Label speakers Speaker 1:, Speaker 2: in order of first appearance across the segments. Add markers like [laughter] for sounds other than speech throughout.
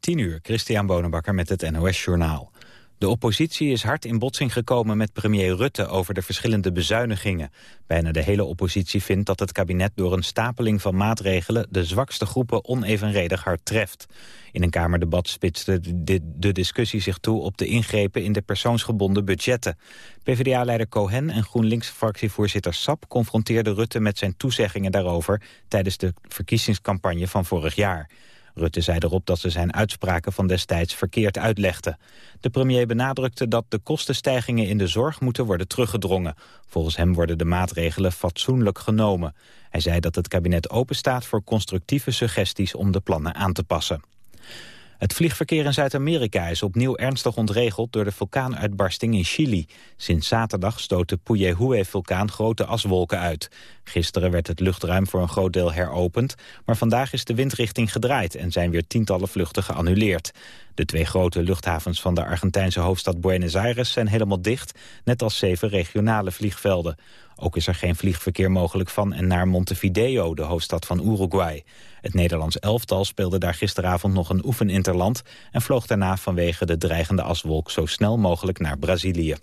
Speaker 1: 10 uur, Christian Bonenbakker met het NOS Journaal. De oppositie is hard in botsing gekomen met premier Rutte over de verschillende bezuinigingen. Bijna de hele oppositie vindt dat het kabinet door een stapeling van maatregelen de zwakste groepen onevenredig hard treft. In een Kamerdebat spitste de, discussie zich toe op de ingrepen in de persoonsgebonden budgetten. PvdA-leider Cohen en GroenLinks-fractievoorzitter Sap confronteerden Rutte met zijn toezeggingen daarover tijdens de verkiezingscampagne van vorig jaar. Rutte zei erop dat ze zijn uitspraken van destijds verkeerd uitlegde. De premier benadrukte dat de kostenstijgingen in de zorg moeten worden teruggedrongen. Volgens hem worden de maatregelen fatsoenlijk genomen. Hij zei dat het kabinet openstaat voor constructieve suggesties om de plannen aan te passen. Het vliegverkeer in Zuid-Amerika is opnieuw ernstig ontregeld door de vulkaanuitbarsting in Chili. Sinds zaterdag stoot de Puyehue-vulkaan grote aswolken uit. Gisteren werd het luchtruim voor een groot deel heropend, maar vandaag is de windrichting gedraaid en zijn weer tientallen vluchten geannuleerd. De twee grote luchthavens van de Argentijnse hoofdstad Buenos Aires zijn helemaal dicht, net als zeven regionale vliegvelden. Ook is er geen vliegverkeer mogelijk van en naar Montevideo, de hoofdstad van Uruguay. Het Nederlands elftal speelde daar gisteravond nog een oefeninterland... en vloog daarna vanwege de dreigende aswolk zo snel mogelijk naar Brazilië.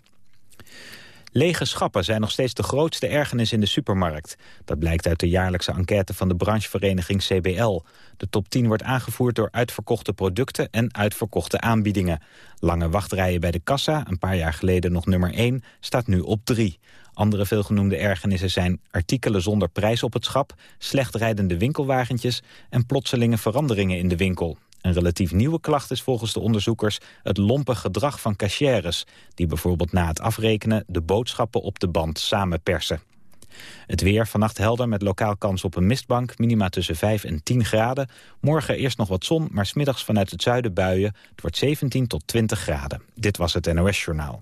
Speaker 1: Lege schappen zijn nog steeds de grootste ergernis in de supermarkt. Dat blijkt uit de jaarlijkse enquête van de branchevereniging CBL. De top 10 wordt aangevoerd door uitverkochte producten en uitverkochte aanbiedingen. Lange wachtrijen bij de kassa, een paar jaar geleden nog nummer 1, staat nu op 3. Andere veelgenoemde ergernissen zijn artikelen zonder prijs op het schap... slecht rijdende winkelwagentjes en plotselinge veranderingen in de winkel. Een relatief nieuwe klacht is volgens de onderzoekers het lompe gedrag van cashiers... die bijvoorbeeld na het afrekenen de boodschappen op de band samenpersen. Het weer vannacht helder met lokaal kans op een mistbank. Minima tussen 5 en 10 graden. Morgen eerst nog wat zon, maar smiddags vanuit het zuiden buien. Het wordt 17 tot 20 graden. Dit was het NOS Journaal.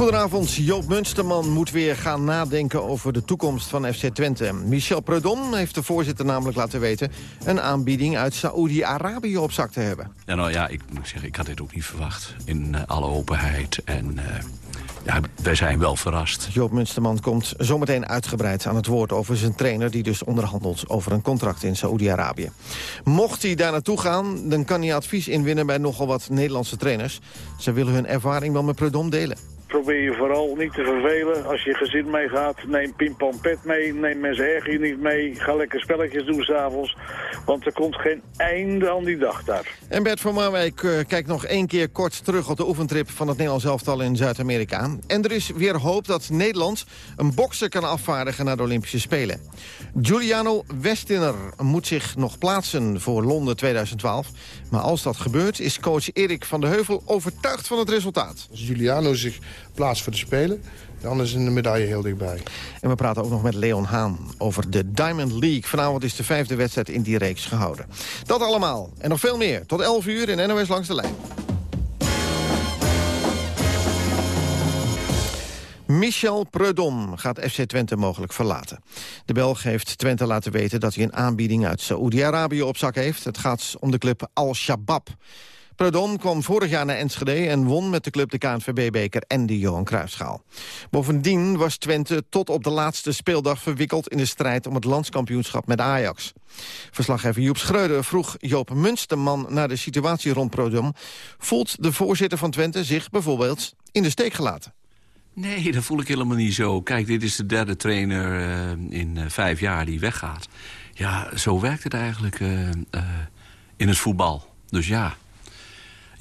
Speaker 2: Goedenavond. Joop Munsterman moet weer gaan nadenken over de toekomst van FC Twente. Michel Predom heeft de voorzitter namelijk laten weten... een aanbieding uit Saoedi-Arabië op zak te hebben.
Speaker 3: Ja, nou ja, ik moet zeggen, ik had dit ook niet verwacht. In uh, alle openheid en... Uh ja, wij zijn wel verrast.
Speaker 2: Joop Munsterman komt zometeen uitgebreid aan het woord over zijn trainer... die dus onderhandelt over een contract in Saoedi-Arabië. Mocht hij daar naartoe gaan, dan kan hij advies inwinnen... bij nogal wat Nederlandse trainers. Ze willen hun ervaring wel met Predom delen
Speaker 4: probeer je vooral niet te vervelen. Als je gezin meegaat, neem pet mee. Neem mensen erg niet mee. Ga lekker spelletjes doen s'avonds. Want er komt geen einde aan die dag daar.
Speaker 2: En Bert van Marwijk uh, kijkt nog één keer kort terug op de oefentrip van het Nederlands elftal in Zuid-Amerika. En er is weer hoop dat Nederland een bokser kan afvaardigen naar de Olympische Spelen. Giuliano Westiner moet zich nog plaatsen voor Londen 2012. Maar als dat gebeurt, is coach Erik van de Heuvel overtuigd van het resultaat.
Speaker 5: Als Giuliano zich plaats voor de Spelen. Dan is een medaille heel dichtbij.
Speaker 2: En we praten ook nog met Leon Haan over de Diamond League. Vanavond is de vijfde wedstrijd in die reeks gehouden. Dat allemaal en nog veel meer. Tot 11 uur in NOS Langs de Lijn. Michel Preudom gaat FC Twente mogelijk verlaten. De Belg heeft Twente laten weten dat hij een aanbieding uit Saoedi-Arabië op zak heeft. Het gaat om de club Al-Shabaab. Predom kwam vorig jaar naar Enschede en won met de club de KNVB-beker en de Johan Cruijffschaal. Bovendien was Twente tot op de laatste speeldag verwikkeld in de strijd om het landskampioenschap met Ajax. Verslaggever Joep Schreuder vroeg Joop Munsterman naar de situatie rond Prodom. Voelt de voorzitter van Twente zich bijvoorbeeld in de steek gelaten?
Speaker 3: Nee, dat voel ik helemaal niet zo. Kijk, dit is de derde trainer uh, in uh, vijf jaar die weggaat. Ja, zo werkt het eigenlijk uh, in het voetbal. Dus ja,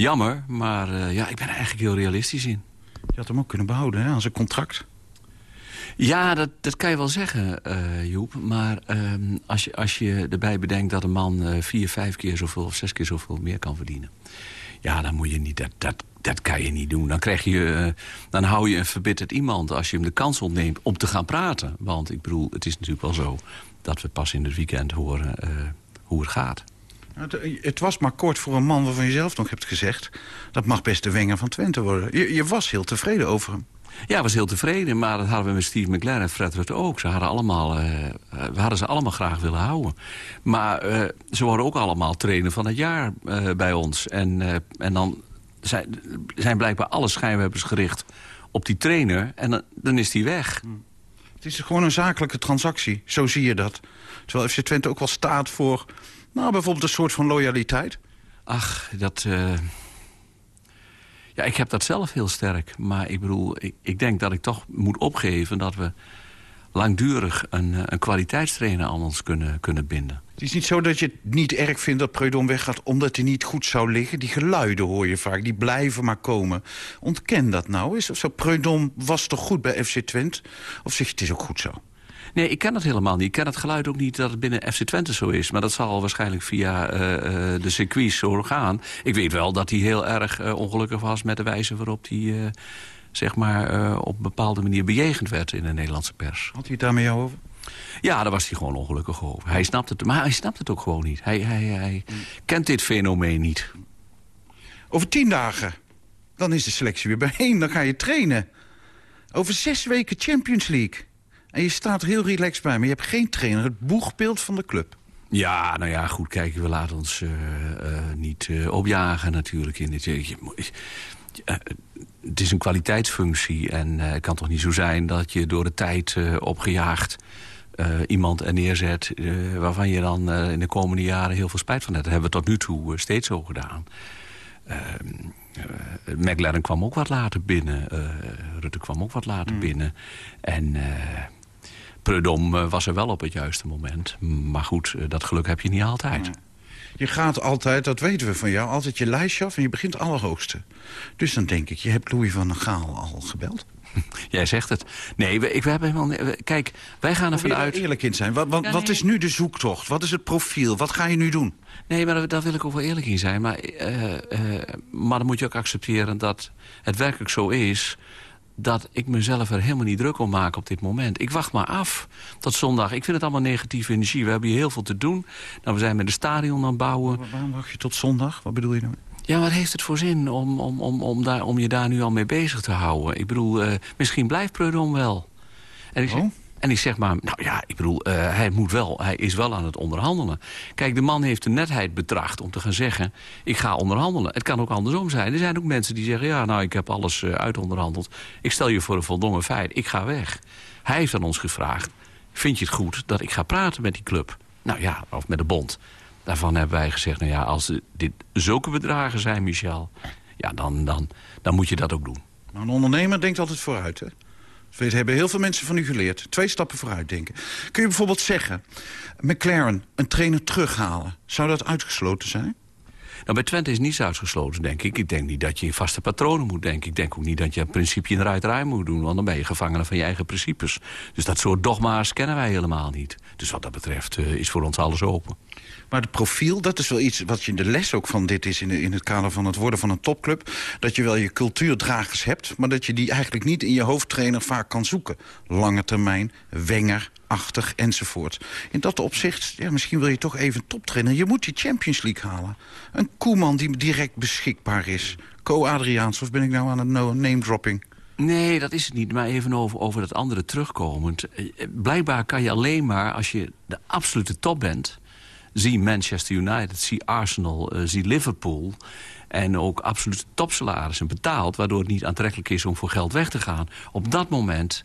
Speaker 3: jammer, maar ja, ik ben er eigenlijk heel realistisch in.
Speaker 6: Je had hem ook kunnen behouden, hè, als een contract.
Speaker 3: Ja, dat, dat kan je wel zeggen, Joep. Maar ehm, als, je, als je erbij bedenkt dat een man vier, vijf keer zoveel... of zes keer zoveel meer kan verdienen... ja, dan moet je niet... Dat, dat, dat kan je niet doen. Dan, krijg je, uh, dan hou je een verbitterd iemand als je hem de kans ontneemt om te gaan praten. Want ik bedoel, het is natuurlijk wel zo dat we pas in het weekend horen hoe het gaat.
Speaker 6: Het, het, was maar kort voor een man waarvan je zelf nog hebt gezegd... dat mag best de wenger van Twente worden. Je, je was heel tevreden over hem.
Speaker 3: Ja, was heel tevreden, maar dat hadden we met Steve McLaren en Fred Rutte ook. Ze hadden allemaal, uh, we hadden ze allemaal graag willen houden. Maar uh, ze worden ook allemaal trainer van het jaar uh, bij ons. En, en dan zijn, zijn blijkbaar alle schijnwerpers gericht op die trainer. En dan, dan is die weg. Hmm.
Speaker 6: Het is gewoon een zakelijke transactie, zo zie je dat. Terwijl FC Twente ook wel staat voor... nou, bijvoorbeeld een soort van loyaliteit.
Speaker 3: Ach, dat... Uh... Ja, ik heb dat zelf heel sterk. Maar ik bedoel, ik, ik denk dat ik toch moet opgeven... dat we langdurig een, eh, een kwaliteitstrainer aan ons kunnen, kunnen binden.
Speaker 6: Het is niet zo dat je het niet erg vindt dat Preudon weggaat... omdat hij niet goed zou liggen. Die geluiden hoor je vaak, die blijven maar komen. Ontken dat nou eens. Of zo, Preudon was toch goed bij FC Twente? Of zeg je, het is ook goed zo?
Speaker 3: Nee, ik ken het helemaal niet. Ik ken het geluid ook niet dat het binnen FC Twente zo is. Maar dat zal waarschijnlijk via uh, de circuits zo gaan. Ik weet wel dat hij heel erg uh, ongelukkig was met de wijze waarop hij... Uh, zeg maar, op een bepaalde manier bejegend werd in de Nederlandse pers.
Speaker 6: Had hij het daar met jou over?
Speaker 3: Ja, daar was hij gewoon ongelukkig over. Hij snapt het, maar hij snapt het ook gewoon niet. Hij, hij, hij kent dit fenomeen niet.
Speaker 6: Over tien dagen, dan is de selectie weer bijeen. Dan ga je trainen. Over zes weken Champions League. En je staat er heel relaxed bij, maar je hebt geen trainer. Het boegbeeld van de club.
Speaker 3: Ja, nou ja, goed, kijk, we laten ons uh, uh, niet uh, opjagen natuurlijk. In dit, het is een kwaliteitsfunctie en het kan toch niet zo zijn... dat je door de tijd opgejaagd iemand er neerzet... Waarvan je dan in de komende jaren heel veel spijt van hebt. Dat hebben we tot nu toe steeds zo gedaan. McLaren kwam ook wat later binnen. Rutte kwam ook wat later mm. binnen. En... Prudom was er wel op het juiste moment. Maar goed, dat geluk heb je niet altijd.
Speaker 6: Je gaat altijd, dat weten we van jou, altijd je lijstje af en je begint allerhoogste. Dus dan denk ik, je hebt Louis van der Gaal al gebeld? [laughs]
Speaker 3: Jij zegt het. Nee, we, ik, we hebben helemaal... Kijk, wij gaan ervan uit...
Speaker 6: eerlijk in zijn. Wat, wat, ja, nee. wat, is nu de zoektocht? Wat is het profiel? Wat ga je nu doen?
Speaker 3: Nee, maar daar wil ik ook wel eerlijk in zijn. Maar, uh, uh, maar dan moet je ook accepteren dat het werkelijk zo is dat ik mezelf er helemaal niet druk om maak op dit moment. Ik wacht maar af tot zondag. Ik vind het allemaal negatieve energie. We hebben hier heel veel te doen. Nou, we zijn met de stadion aan het bouwen.
Speaker 6: Waarom wacht je tot zondag? Wat bedoel je nou?
Speaker 3: Ja, wat heeft het voor zin om, om, om, om, daar, om je daar nu al mee bezig te houden? Ik bedoel, uh, misschien blijft Preudon wel. En ik, oh. En ik zeg maar, nou ja, ik bedoel, uh, hij, moet wel, hij is wel aan het onderhandelen. Kijk, de man heeft de netheid betracht om te gaan zeggen... ik ga onderhandelen. Het kan ook andersom zijn. Er zijn ook mensen die zeggen... ja, nou, ik heb alles uh, uitonderhandeld. Ik stel je voor een voldongen feit, ik ga weg. Hij heeft aan ons gevraagd... vind je het goed dat ik ga praten met die club? Nou ja, of met de bond. Daarvan hebben wij gezegd, nou ja, als dit zulke bedragen zijn, Michel... ja, dan, dan, dan moet je dat ook doen.
Speaker 6: Maar een ondernemer denkt altijd vooruit, hè? We hebben heel veel mensen van u geleerd. Twee stappen vooruit denken. Kun je bijvoorbeeld zeggen, McLaren, een trainer terughalen... zou dat uitgesloten zijn?
Speaker 3: Nou, bij Twente is niets uitgesloten, denk ik. Ik denk niet dat je in vaste patronen moet denken. Ik denk ook niet dat je een principe in ruiterij moet doen... want dan ben je gevangene van je eigen principes. Dus dat soort dogma's kennen wij helemaal niet. Dus wat dat betreft uh, is voor ons alles open.
Speaker 6: Maar het profiel, dat is wel iets wat je in de les ook van dit is... in, in het kader van het worden van een topclub. Dat je wel je cultuurdragers hebt... maar dat je die eigenlijk niet in je hoofdtrainer vaak kan zoeken. Lange termijn, Wenger, achtig enzovoort. In dat opzicht, ja, misschien wil je toch even toptrainer. Je moet die Champions League halen. Een Koeman die direct beschikbaar is. Co-Adriaans, of ben ik nou aan het name-dropping?
Speaker 3: Nee, dat is het niet. Maar even over, over dat andere terugkomend. Eh, blijkbaar kan je alleen maar, als je de absolute top bent zie Manchester United, zie Arsenal, uh, zie Liverpool... en ook absoluut topsalarissen betaald... waardoor het niet aantrekkelijk is om voor geld weg te gaan. Op dat moment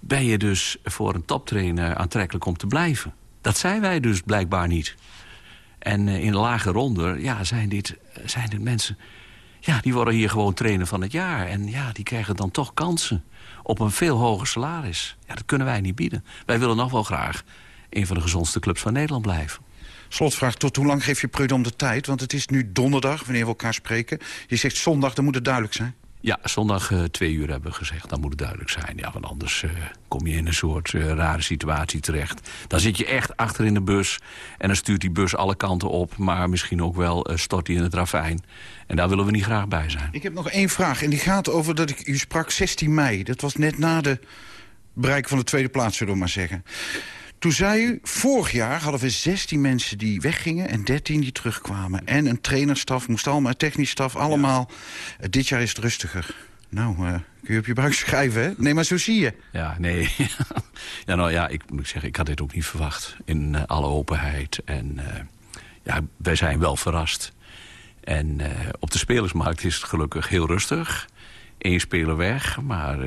Speaker 3: ben je dus voor een toptrainer aantrekkelijk om te blijven. Dat zijn wij dus blijkbaar niet. En uh, in de lage ronde ja, zijn, dit, zijn dit mensen... Ja, die worden hier gewoon trainer van het jaar. En ja, die krijgen dan toch kansen op een veel hoger salaris. Ja, dat kunnen wij niet bieden. Wij willen nog wel graag een van de gezondste clubs van Nederland blijven.
Speaker 6: Slotvraag, tot hoe lang geef je Prudom de tijd? Want het is nu donderdag, wanneer we elkaar spreken. Je zegt zondag, dan moet het duidelijk zijn.
Speaker 3: Ja, zondag uh, twee uur hebben we gezegd. Dan moet het duidelijk zijn. Ja, want anders uh, kom je in een soort uh, rare situatie terecht. Dan zit je echt achter in de bus. En dan stuurt die bus alle kanten op. Maar misschien ook wel stort hij in het ravijn. En daar willen we niet graag bij zijn.
Speaker 6: Ik heb nog één vraag. En die gaat over dat ik u sprak 16 mei. Dat was net na de bereik van de tweede plaats, zullen we maar zeggen. Toen zei u, vorig jaar hadden we 16 mensen die weggingen... en 13 die terugkwamen. En een trainerstaf, moest allemaal, technisch staf, allemaal. Ja. dit jaar is het rustiger. Nou, uh, kun je op je buik schrijven, hè? Nee, maar zo zie je.
Speaker 3: Ja, nee. [laughs] ja, nou ja, ik moet zeggen, ik had dit ook niet verwacht. In uh, alle openheid. En uh, ja, wij zijn wel verrast. En op de spelersmarkt is het gelukkig heel rustig. Eén speler weg, maar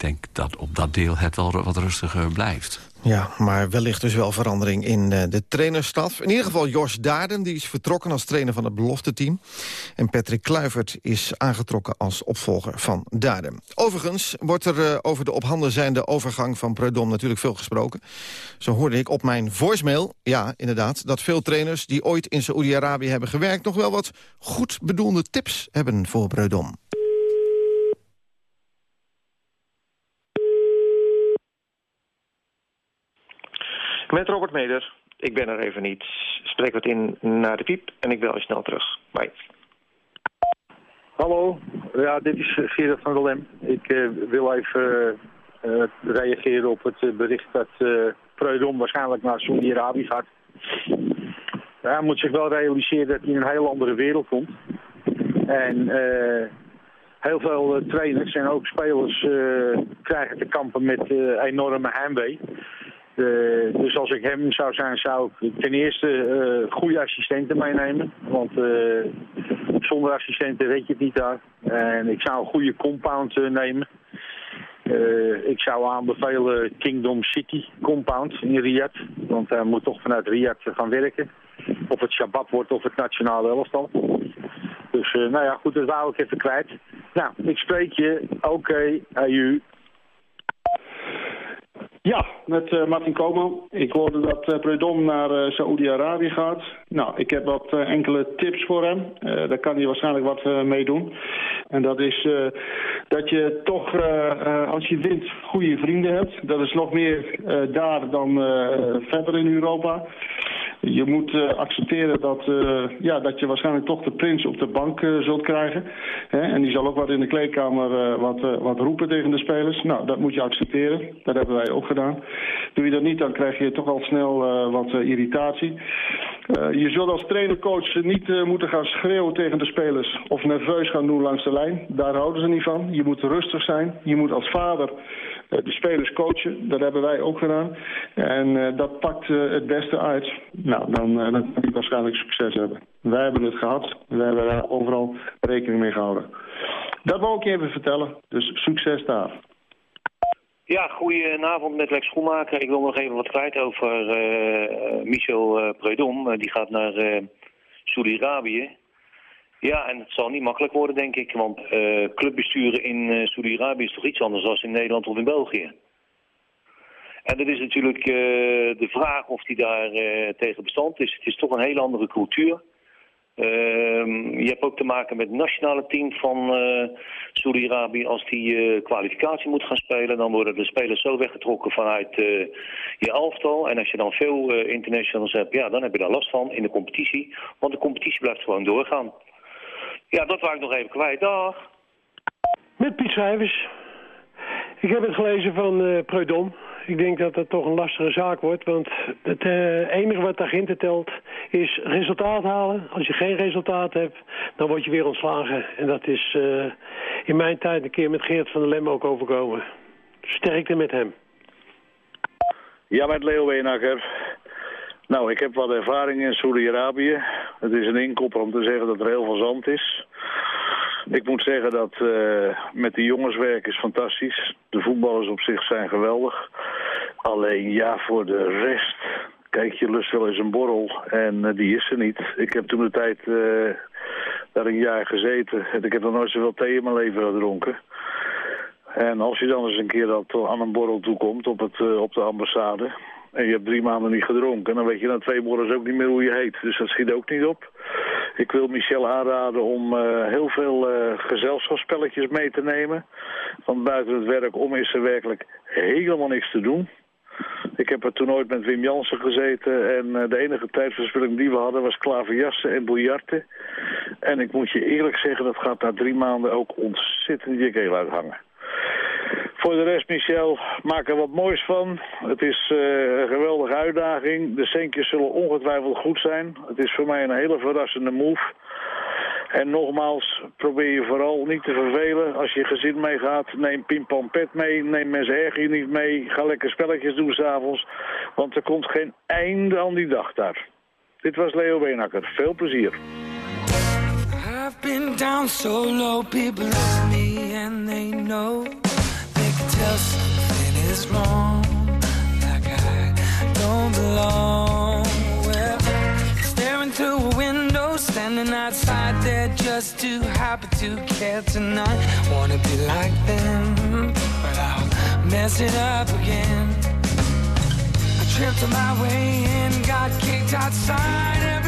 Speaker 3: denk dat op dat deel het wel wat rustiger blijft.
Speaker 2: Ja, maar wellicht dus wel verandering in uh, de trainerstaf. In ieder geval Jos Daarden, die is vertrokken als trainer van het belofte team. En Patrick Kluivert is aangetrokken als opvolger van Daarden. Overigens wordt er uh, over de op handen zijnde overgang van Preudom natuurlijk veel gesproken. Zo hoorde ik op mijn voicemail, ja inderdaad, dat veel trainers die ooit in Saoedi-Arabië hebben gewerkt... nog wel wat goed bedoelde tips hebben voor Preudom.
Speaker 7: Met Robert Meder. Ik ben er even niet. Spreek wat in naar de piep en ik bel je snel terug. Bye.
Speaker 8: Hallo, ja, dit is Gerard van Lem. Ik uh, wil even uh, reageren op het bericht dat uh, waarschijnlijk naar Saudi-Arabië gaat. Ja, hij moet zich wel realiseren dat hij in een heel andere wereld komt. En heel veel trainers en ook spelers krijgen te kampen met enorme heimwee. Uh, dus als ik hem zou zijn, zou ik ten eerste uh, goede assistenten meenemen. Want uh, zonder assistenten weet je het niet daar. En ik zou een goede compound nemen. ik zou aanbevelen Kingdom City compound in Riyadh. Want hij moet toch vanuit Riyadh gaan werken. Of het Shabbat wordt of het nationale elftal. Dus nou ja, goed, dat wou ik even kwijt. Nou, ik spreek je. Oké, okay, u.
Speaker 9: Ja, met uh, Martin Koman. Ik hoorde dat uh, Predom naar uh, Saoedi-Arabië gaat. Nou, ik heb wat enkele tips voor hem. daar kan hij waarschijnlijk wat mee doen. En dat is dat je toch, als je wint, goede vrienden hebt. Dat is nog meer daar dan verder in Europa. Je moet uh, accepteren dat, uh, ja, dat je waarschijnlijk toch de prins op de bank uh, zult krijgen. Hè? En die zal ook wat in de kleedkamer wat, wat roepen tegen de spelers. Nou, dat moet je accepteren. Dat hebben wij ook gedaan. Doe je dat niet, dan krijg je toch al snel wat irritatie. je zult als trainer-coach niet moeten gaan schreeuwen tegen de spelers... of nerveus gaan doen langs de lijn. Daar houden ze niet van. Je moet rustig zijn. Je moet als vader de spelers coachen. Dat hebben wij ook gedaan. En dat pakt het beste uit. Nou, dan, dan kan ik waarschijnlijk succes hebben. Wij hebben het gehad. Wij hebben daar overal rekening mee gehouden. Dat wou ik je even vertellen. Dus succes daar.
Speaker 7: Ja, goedenavond met Lex Schoenmaker. Ik wil nog even wat kwijt over Michel uh, die gaat naar uh, Saudi-Arabië. Ja, en het zal niet makkelijk worden, denk ik. Want clubbesturen in uh, Saudi-Arabië is toch iets anders dan in Nederland of in België. En dat is natuurlijk uh, de vraag of hij daar tegen bestand is. Het is toch een hele andere cultuur. Uh, je hebt ook te maken met het nationale team van Saudi-Arabië. Als die kwalificatie moet gaan spelen, dan worden de spelers zo weggetrokken vanuit je elftal. En als je dan veel internationals hebt, ja, dan heb je daar last van in de competitie. Want de competitie blijft gewoon doorgaan. Ja, dat wou ik nog even kwijt. Dag.
Speaker 10: Met Piet Schrijvers. Ik heb het gelezen van uh, Preudom. Ik denk dat dat toch een lastige zaak wordt. Want het uh, enige wat daarin telt is resultaat halen. Als je geen resultaat hebt, dan word je weer ontslagen. En dat is uh, in mijn tijd een keer met Geert van der Lem ook overkomen. Sterkte met hem.
Speaker 8: Ja, met Leo Weenakker.
Speaker 4: Nou, ik heb wat ervaring in Saudi-Arabië. Het is een inkopper om te zeggen dat er heel veel zand is. Ik moet zeggen dat uh, met de jongenswerk is fantastisch. De voetballers op zich zijn geweldig. Alleen ja, voor de rest... Kijk, je lust wel eens een borrel en uh, die is er niet. Ik heb toen de tijd uh, daar een jaar gezeten. En ik heb nog nooit zoveel thee in mijn leven gedronken. En als je dan eens een keer dat aan een borrel toekomt op, het, op de ambassade en je hebt drie maanden niet gedronken... dan weet je na twee morgens ook niet meer hoe je heet. Dus dat schiet ook niet op. Ik wil Michel aanraden om uh, heel veel uh, gezelschapsspelletjes mee te nemen. Want buiten het werk om is er werkelijk helemaal niks te doen. Ik heb er toen ooit met Wim Jansen gezeten en uh, de enige tijdverspilling die we hadden was klaverjassen en biljarten. En ik moet je eerlijk zeggen, dat gaat na drie maanden ook ontzettend je keel uithangen. Voor de rest, Michel, maak er wat moois van. Het is uh, een geweldige uitdaging. De centjes zullen ongetwijfeld goed zijn. Het is voor mij een hele verrassende move. En nogmaals, probeer je vooral niet te vervelen. Als je gezin meegaat, neem pet mee. Neem mensen erg niet mee. Ga lekker spelletjes doen s'avonds. Want er komt geen einde aan die dag daar. Dit was Leo Beenakker. Veel plezier. Tell something is wrong, like I don't belong. Well, staring through a window, standing outside there just too happy to care tonight. Wanna be like them, but I'll mess it up again. I tripped on my way in, got kicked outside. Everybody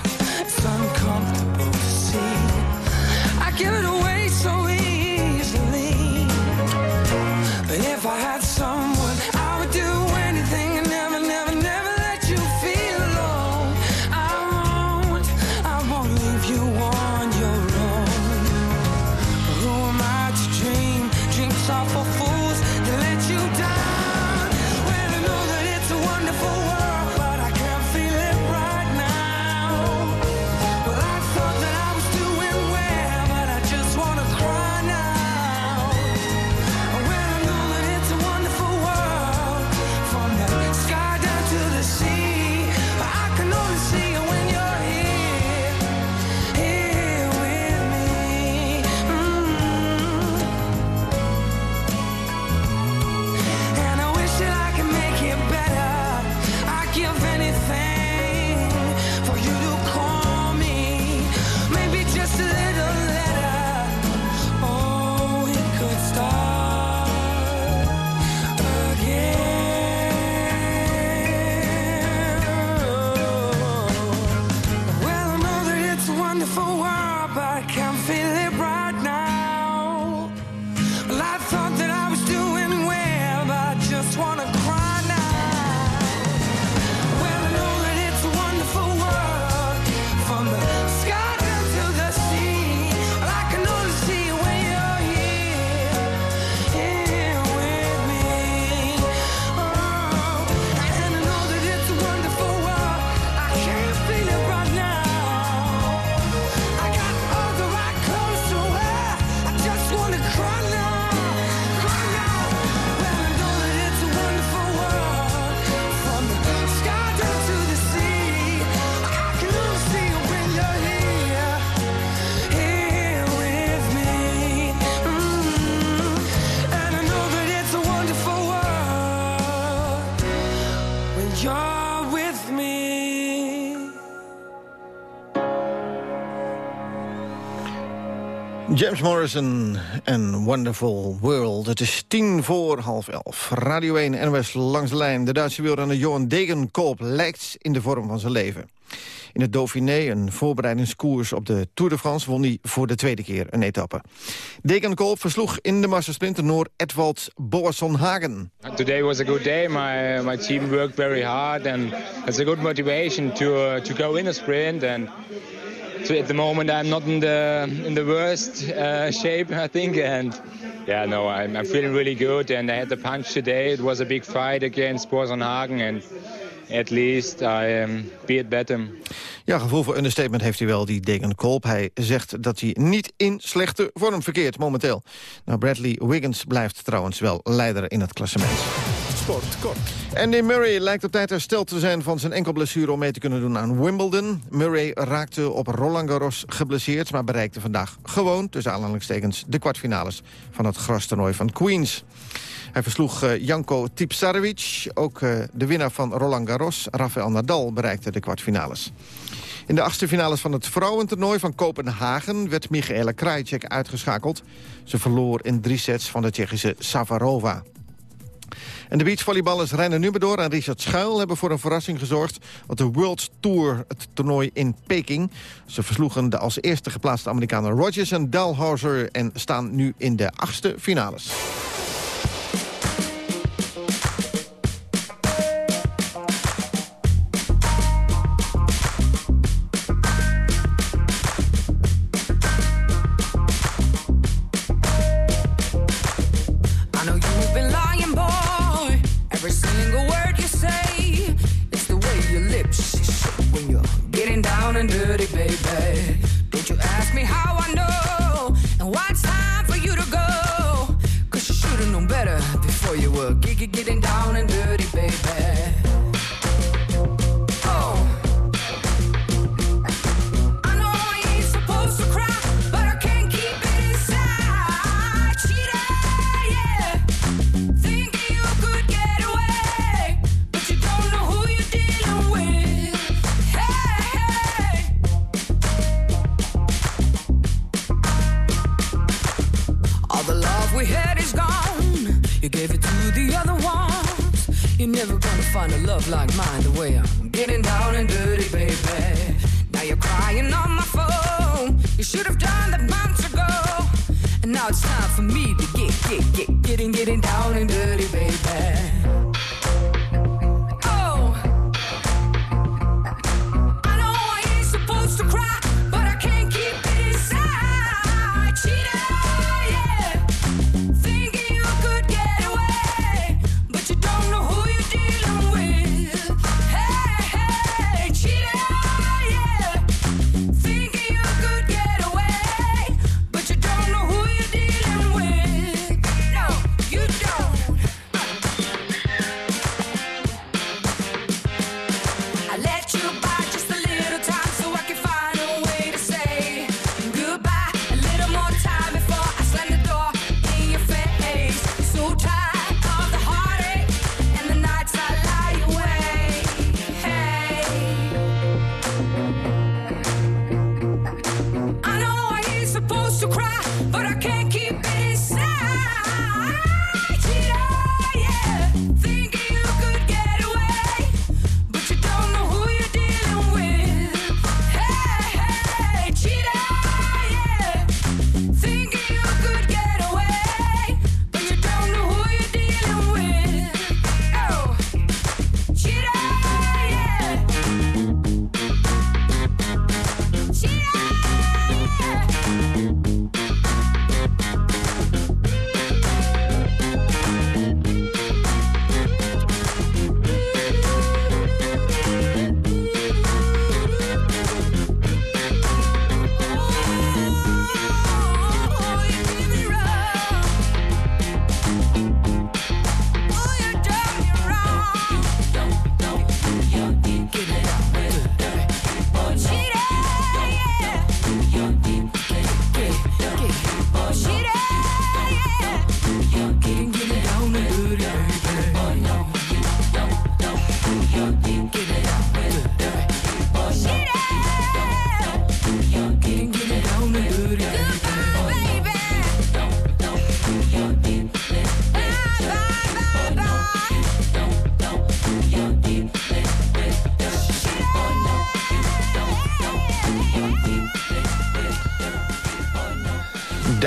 Speaker 4: James Morrison en Wonderful World. Het is tien voor half elf. Radio 1 NOS langs de lijn. De Duitse wielrenner Johan Degenkolb lijkt in de vorm van zijn leven.
Speaker 11: In het Dauphiné, een voorbereidingskoers op de Tour de France... won hij voor de tweede keer een etappe. Degenkolb versloeg in de massasprint Noor Edvald Boasson Hagen.
Speaker 12: Today was a good day. My, my team worked very hard and it's a good motivation to, uh, to go in a sprint... And so at the moment I'm not in the in the worst uh, shape I think and yeah no I'm, I'm feeling really good and I had the punch today it was a big fight against Hagen and at least I um, beat better.
Speaker 11: Ja, gevoel voor understatement heeft hij wel, die Degen Kolb. Hij zegt dat hij niet in slechte vorm verkeert momenteel. Nou, Bradley Wiggins blijft trouwens wel leider in het klassement.
Speaker 13: Kort.
Speaker 11: Andy Murray lijkt op tijd hersteld te zijn van zijn enkelblessure... om mee te kunnen doen aan Wimbledon. Murray raakte op Roland Garros geblesseerd... maar bereikte vandaag gewoon, tussen aanhalingstekens... de kwartfinales van het grastoernooi van Queens. Hij versloeg uh, Janko Tipsarevic. Ook uh, de winnaar van Roland Garros, Rafael Nadal, bereikte de kwartfinales. In de achtste finales van het vrouwentoernooi van Kopenhagen... werd Michaela Krajicek uitgeschakeld. Ze verloor in drie sets van de Tsjechische Savarova. En de beachvolleyballers Reiner Nubedoor en Richard Schuil... hebben voor een verrassing gezorgd op de World Tour, het toernooi in Peking. Ze versloegen de als eerste geplaatste Amerikanen Rogers en Dalhouser... en staan nu in de achtste finales.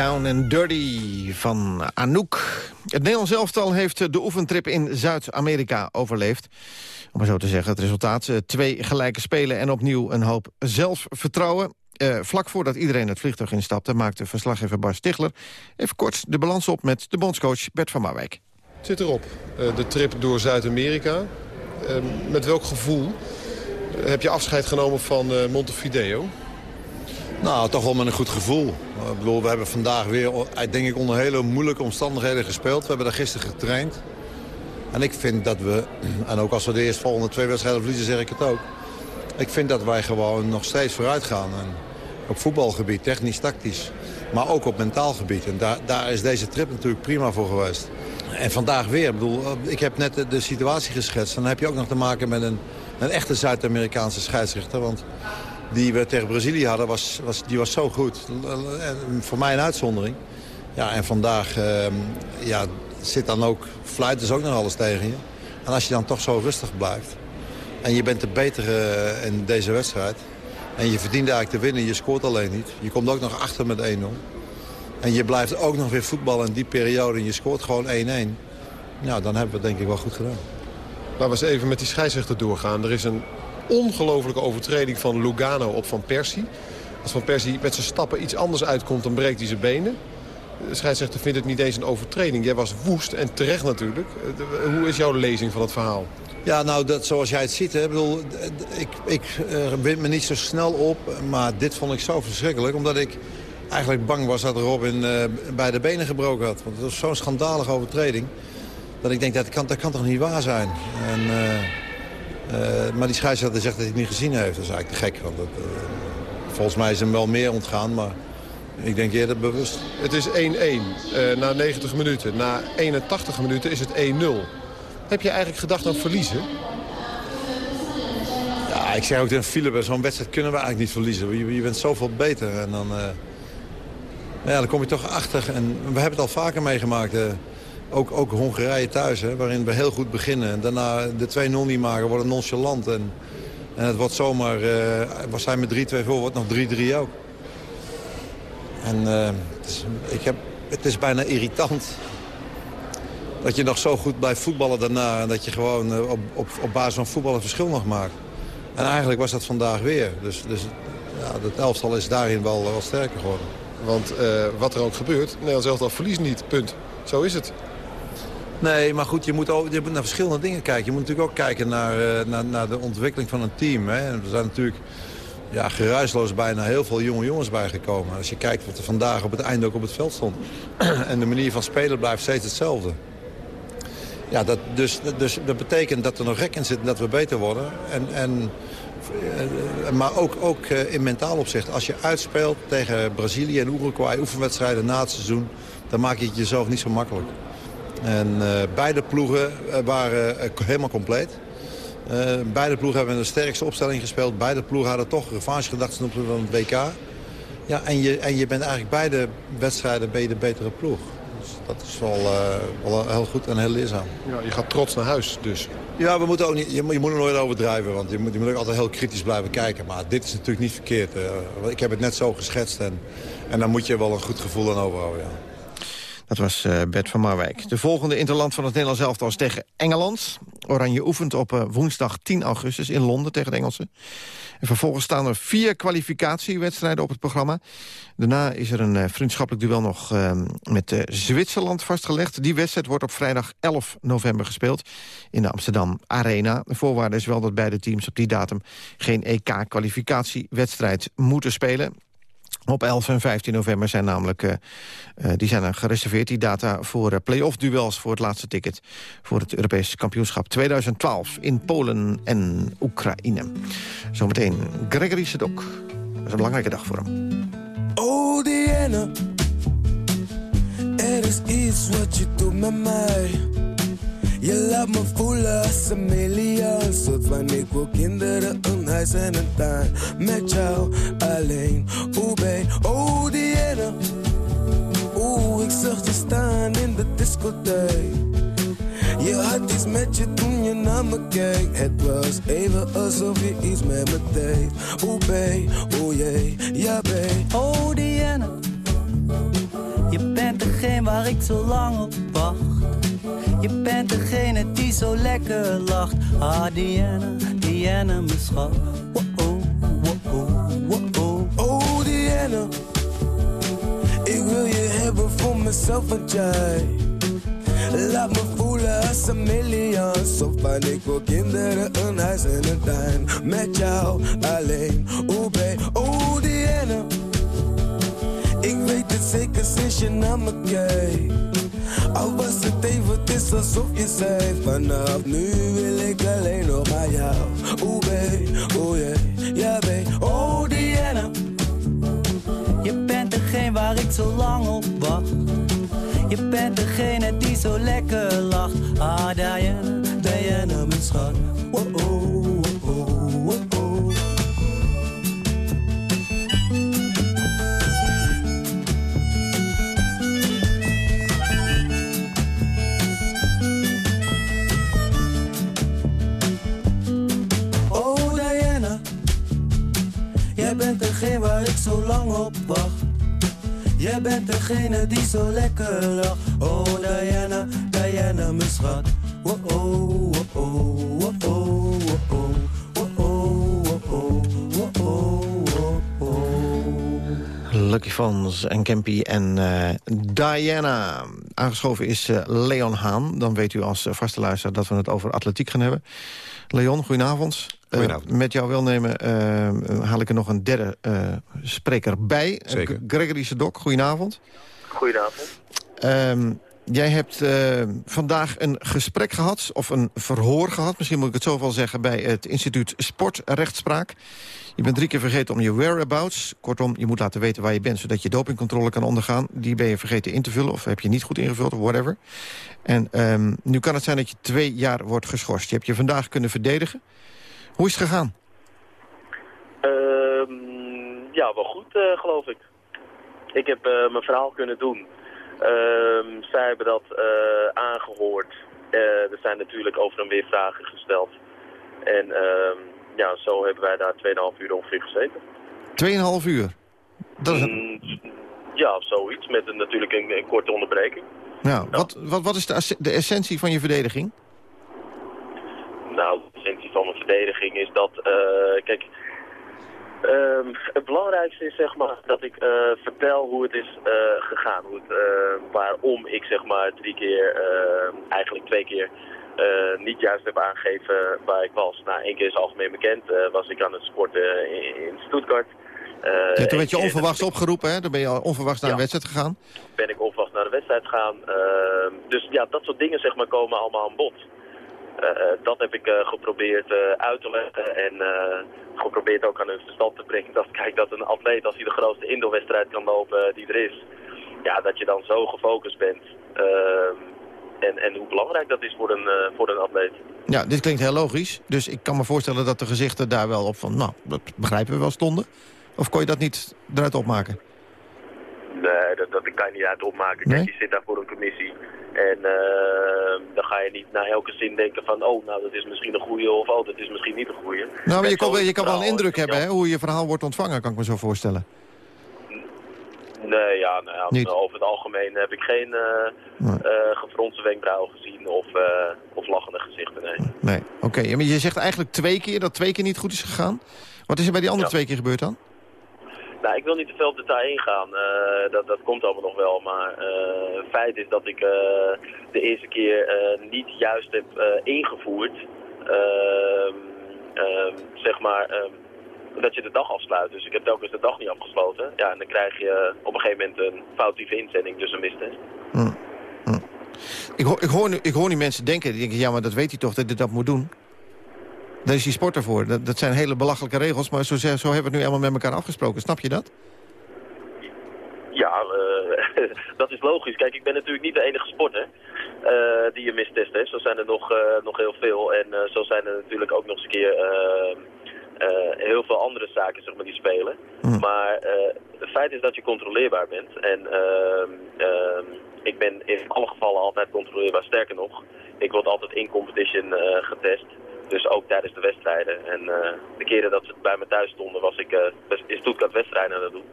Speaker 2: Down and Dirty van Anouk. Het Nederlands elftal heeft de oefentrip in Zuid-Amerika overleefd. Om maar zo te zeggen, het resultaat. Eh, twee gelijke spelen en opnieuw een hoop zelfvertrouwen. Uh, vlak voordat iedereen het vliegtuig instapte... maakte verslaggever Bart Stigler even kort de balans op... met de bondscoach Bert van Marwijk.
Speaker 14: Het zit erop, uh, de trip door Zuid-Amerika. Uh, met welk gevoel heb je afscheid genomen van Montevideo?
Speaker 15: Nou, toch wel met een goed gevoel. Ik bedoel, we hebben vandaag weer, denk ik, onder hele moeilijke omstandigheden gespeeld. We hebben daar gisteren getraind. En ik vind dat we, [clears throat] en ook als we de eerste volgende twee wedstrijden verliezen, zeg ik het ook. Ik vind dat wij gewoon nog steeds vooruit gaan. En op voetbalgebied, technisch, tactisch. Maar ook op mentaal gebied. En daar, daar is deze trip natuurlijk prima voor geweest. En vandaag weer. Ik, bedoel, ik heb net de, situatie geschetst. Dan heb je ook nog te maken met een, een echte Zuid-Amerikaanse scheidsrechter. Want die we tegen Brazilië hadden, was, was, die was zo goed. Voor mij een uitzondering. Ja, en vandaag uh, ja, zit dan ook, fluit is ook nog alles tegen je. En als je dan toch zo rustig blijft. En je bent de betere in deze wedstrijd. En je verdient eigenlijk te winnen, je scoort alleen niet. Je komt ook nog achter met 1-0. En je blijft ook nog weer voetballen in die periode en je scoort gewoon 1-1. Nou, dan hebben we het denk ik wel goed gedaan.
Speaker 14: Laten we eens even met die scheidsrechter doorgaan. Er is een ongelofelijke overtreding van Lugano op Van Persie. Als Van Persie met zijn stappen iets anders uitkomt, dan breekt hij zijn benen. De scheidsrechter vindt het niet eens een overtreding. Jij was woest en terecht natuurlijk. Hoe is jouw lezing van het verhaal?
Speaker 15: Ja, nou, dat, zoals jij het ziet, hè, bedoel, ik, ik uh, wind me niet zo snel op. Maar dit vond ik zo verschrikkelijk, omdat ik eigenlijk bang was dat Robin uh, bij de benen gebroken had. Want het was zo'n schandalige overtreding. Dat ik denk, dat kan, dat kan toch niet waar zijn? En, maar die scheidsrechter zegt dat hij het niet gezien heeft. Dat is eigenlijk te gek. Want dat, uh, volgens mij is hem wel meer ontgaan, maar ik denk eerder bewust.
Speaker 14: Het is 1-1 uh, na 90 minuten. Na 81 minuten is het 1-0. Heb je eigenlijk gedacht aan verliezen?
Speaker 15: Ja, ik zeg ook tegen Philip, zo'n wedstrijd kunnen we eigenlijk niet verliezen. Je, je bent zoveel beter. En dan, uh, ja, dan kom je toch achter. En we hebben het al vaker meegemaakt. Ook, ook Hongarije thuis, hè, waarin we heel goed beginnen. En daarna de 2-0 niet maken, worden nonchalant. En, en het wordt zomaar, uh, we zijn met 3-2 voor, wordt nog 3-3 ook. En uh, het, is, ik heb, het is bijna irritant dat je nog zo goed blijft voetballen daarna. En dat je gewoon uh, op, op, op basis van voetbal een verschil mag maken. En eigenlijk was dat vandaag weer. Dus, dus ja, het elftal is daarin wel, wel sterker geworden.
Speaker 14: Want wat er ook gebeurt, Nederland elftal verliest niet, punt. Zo is het.
Speaker 15: Nee, maar goed, je moet, naar verschillende dingen kijken. Je moet natuurlijk ook kijken naar, uh, naar, naar de ontwikkeling van een team. Hè. Er zijn natuurlijk ja, geruisloos bijna heel veel jonge jongens bijgekomen. Als je kijkt wat er vandaag op het einde ook op het veld stond. [clears throat] en de manier van spelen blijft steeds hetzelfde. Ja, dat, dus, dus dat betekent dat er nog rek in zit en dat we beter worden. En, en, maar ook, ook in mentaal opzicht. Als je uitspeelt tegen Brazilië en Uruguay oefenwedstrijden na het seizoen... dan maak je het jezelf niet zo makkelijk. En uh, beide ploegen waren uh, helemaal compleet. Beide ploegen hebben de sterkste opstelling gespeeld. Beide ploegen hadden toch revanche gedacht ten opzichte van het WK. Ja, en, je, en je bent eigenlijk beide wedstrijden ben je de betere ploeg. Dus dat is wel, wel heel goed en heel leerzaam.
Speaker 14: Ja, je gaat trots naar huis dus.
Speaker 15: Ja, we moeten ook niet, je, je moet er nooit overdrijven. Want je moet, je moet ook altijd heel kritisch blijven kijken. Maar dit is natuurlijk niet verkeerd. ik heb het net zo geschetst. En, en dan moet je wel een goed gevoel aan overhouden. Ja.
Speaker 2: Dat was uh, Bert van Marwijk. De volgende interland van het Nederlands elftal is tegen Engeland. Oranje oefent op uh, woensdag 10 augustus in Londen tegen de Engelsen. En vervolgens staan er vier kwalificatiewedstrijden op het programma. Daarna is er een uh, vriendschappelijk duel nog met Zwitserland vastgelegd. Die wedstrijd wordt op vrijdag 11 november gespeeld in de Amsterdam Arena. De voorwaarde is wel dat beide teams op die datum geen EK-kwalificatiewedstrijd moeten spelen. Op 11 en 15 november zijn namelijk uh, uh, die zijn er gereserveerd, die data voor uh, play-off duels voor het laatste ticket voor het Europese kampioenschap 2012 in Polen en Oekraïne. Zometeen Gregory Sedok. Dat is een belangrijke dag voor hem.
Speaker 16: Oh er is iets wat je doet met mij. Je laat me voelen als een miljoen. Soort van ik wil kinderen, een huis en een tuin. Met jou alleen, oeh babe, oh Diana. Oeh, ik zag je staan in de discotheek. Je had iets met je toen je naar me keek. Het was even alsof je iets met me deed. Oeh babe, oeh jee, ja babe.
Speaker 17: Oh Diana bent degene waar ik zo lang op wacht. Je bent degene die zo lekker lacht. Ah, Diana, Diana, mijn schat. Oh, oh, oh, oh,
Speaker 16: Oh, Diana. Ik wil je hebben voor mezelf, want jij Laat me voelen als een miljoen. Zo van ik wil kinderen, een huis en een tuin. Met jou alleen, oh babe, oh Diana. Ik weet het zeker sinds je naar me kijkt. Al was het even, het is alsof je zei Vanaf nu wil ik alleen nog maar jou. Oeh babe, oh yeah, ja babe, oh Diana.
Speaker 17: Je bent degene waar ik zo lang op wacht. Je bent degene die zo lekker lacht. Ah Diana, Diana mijn schat zo lang op wacht Jij bent degene die zo lekker lacht Oh Diana, Diana mijn schat Oh oh, oh oh, oh oh, oh oh
Speaker 2: Lucky Fons en Campy en eh, Diana. Aangeschoven is eh, Leon Haan. Dan weet u als vaste luisteraar dat we het over atletiek gaan hebben. Leon, goedenavond. Eh,
Speaker 18: Goedenavond.
Speaker 2: met jouw welnemen eh, haal ik er nog een derde eh, spreker bij.
Speaker 18: Zeker.
Speaker 2: Gregory Sedok, goedenavond.
Speaker 19: Goedenavond.
Speaker 2: Ehm, jij hebt eh, vandaag een gesprek gehad, of een verhoor gehad... misschien moet ik het zo wel zeggen, bij het instituut Sportrechtspraak. Je bent drie keer vergeten om je whereabouts. Kortom, je moet laten weten waar je bent... zodat je dopingcontrole kan ondergaan. Die ben je vergeten in te vullen, of heb je niet goed ingevuld, of whatever. En ehm, nu kan het zijn dat je twee jaar wordt geschorst. Je hebt je vandaag kunnen verdedigen. Hoe is het gegaan?
Speaker 19: Ehm, ja, wel goed, eh, geloof ik. Ik heb eh, mijn verhaal kunnen doen. Ehm, zij hebben dat eh, aangehoord. Eh, er zijn natuurlijk over en weer vragen gesteld. En ehm, ja, zo hebben wij daar 2,5 uur ongeveer gezeten.
Speaker 2: Tweeënhalf uur. Dat is een...
Speaker 19: Mm, ja, zoiets. Met een, natuurlijk een, een korte onderbreking.
Speaker 2: Nou, wat, wat, wat is de, de essentie van je verdediging?
Speaker 19: Nou, de essentie van mijn verdediging is dat, eh, kijk, ehm, het belangrijkste is zeg maar dat ik eh, vertel hoe het is eh, gegaan. Hoe het, waarom ik zeg maar drie keer, eh, eigenlijk twee keer, niet juist heb aangegeven waar ik was. Nou, één keer is algemeen bekend, was ik aan het sporten in, in Stuttgart.
Speaker 2: Ja, toen werd je onverwachts opgeroepen, hè? Dan ben je onverwachts naar een wedstrijd gegaan.
Speaker 19: ben ik onverwachts naar de wedstrijd gegaan. Ehm, dus ja, dat soort dingen zeg maar, komen allemaal aan bod. Eh, eh, dat heb ik eh, geprobeerd uit te leggen en geprobeerd ook aan hun verstand te brengen. [laughs] Dat, kijk, dat een atleet, als hij de grootste indoorwedstrijd kan lopen die er is, ja, dat je dan zo gefocust bent. En, en hoe belangrijk dat is voor een, voor een atleet.
Speaker 2: Ja, dit klinkt heel logisch. Dus ik kan me voorstellen dat de gezichten daar wel op van... nou, dat begrijpen we wel stonden. Of kon je dat niet eruit opmaken?
Speaker 19: Nee, dat, dat kan je niet uit opmaken.
Speaker 2: Nee?
Speaker 19: Kijk, je zit daar voor een commissie. En eh, dan ga je niet na elke zin denken van... oh, nou, dat is misschien een goeie of oh, dat is misschien niet een goeie.
Speaker 2: Nou, maar je, kon, je kan wel een indruk hebben hè, hoe je verhaal wordt ontvangen, kan ik me zo voorstellen.
Speaker 19: Nee, ja, nou ja, over het algemeen heb ik geen eh, gefronste wenkbrauwen gezien of, eh, of lachende gezichten, nee.
Speaker 2: Nee, oké. Maar je zegt eigenlijk twee keer dat twee keer niet goed is gegaan. Wat is er bij die andere
Speaker 19: Ja.
Speaker 2: twee keer gebeurd dan?
Speaker 19: Nou, ik wil niet te veel op detail ingaan. eh, dat, dat komt allemaal nog wel. Maar eh, feit is dat ik eh, de eerste keer niet juist heb ingevoerd. Ehm, ehm, zeg maar ehm, dat je de dag afsluit. Dus ik heb telkens de dag niet afgesloten. Ja, en dan krijg je op een gegeven moment een foutieve inzending, dus een mistest.
Speaker 2: Ik hoor, ik, hoor nu, ik hoor nu mensen denken, die denken, ja, maar dat weet hij toch, dat hij dat moet doen. Daar is die sport ervoor. Dat, dat zijn hele belachelijke regels, maar zo, zo hebben we het nu helemaal met elkaar afgesproken. Snap je dat?
Speaker 19: Ja, eh, [laughs] dat is logisch. Kijk, ik ben natuurlijk niet de enige sporter eh, die een mistest heeft. Zo zijn er nog, eh, nog heel veel. En zo zijn er natuurlijk ook nog eens een keer heel veel andere zaken zeg maar, die spelen. Maar eh, het feit is dat je controleerbaar bent. En ehm, ehm, ik ben in alle gevallen altijd controleerbaar. Sterker nog, ik word altijd in competition getest. Dus ook tijdens de wedstrijden. En eh, de keren dat ze bij me thuis stonden, was ik eh, in Stuttgart wedstrijden aan het doen.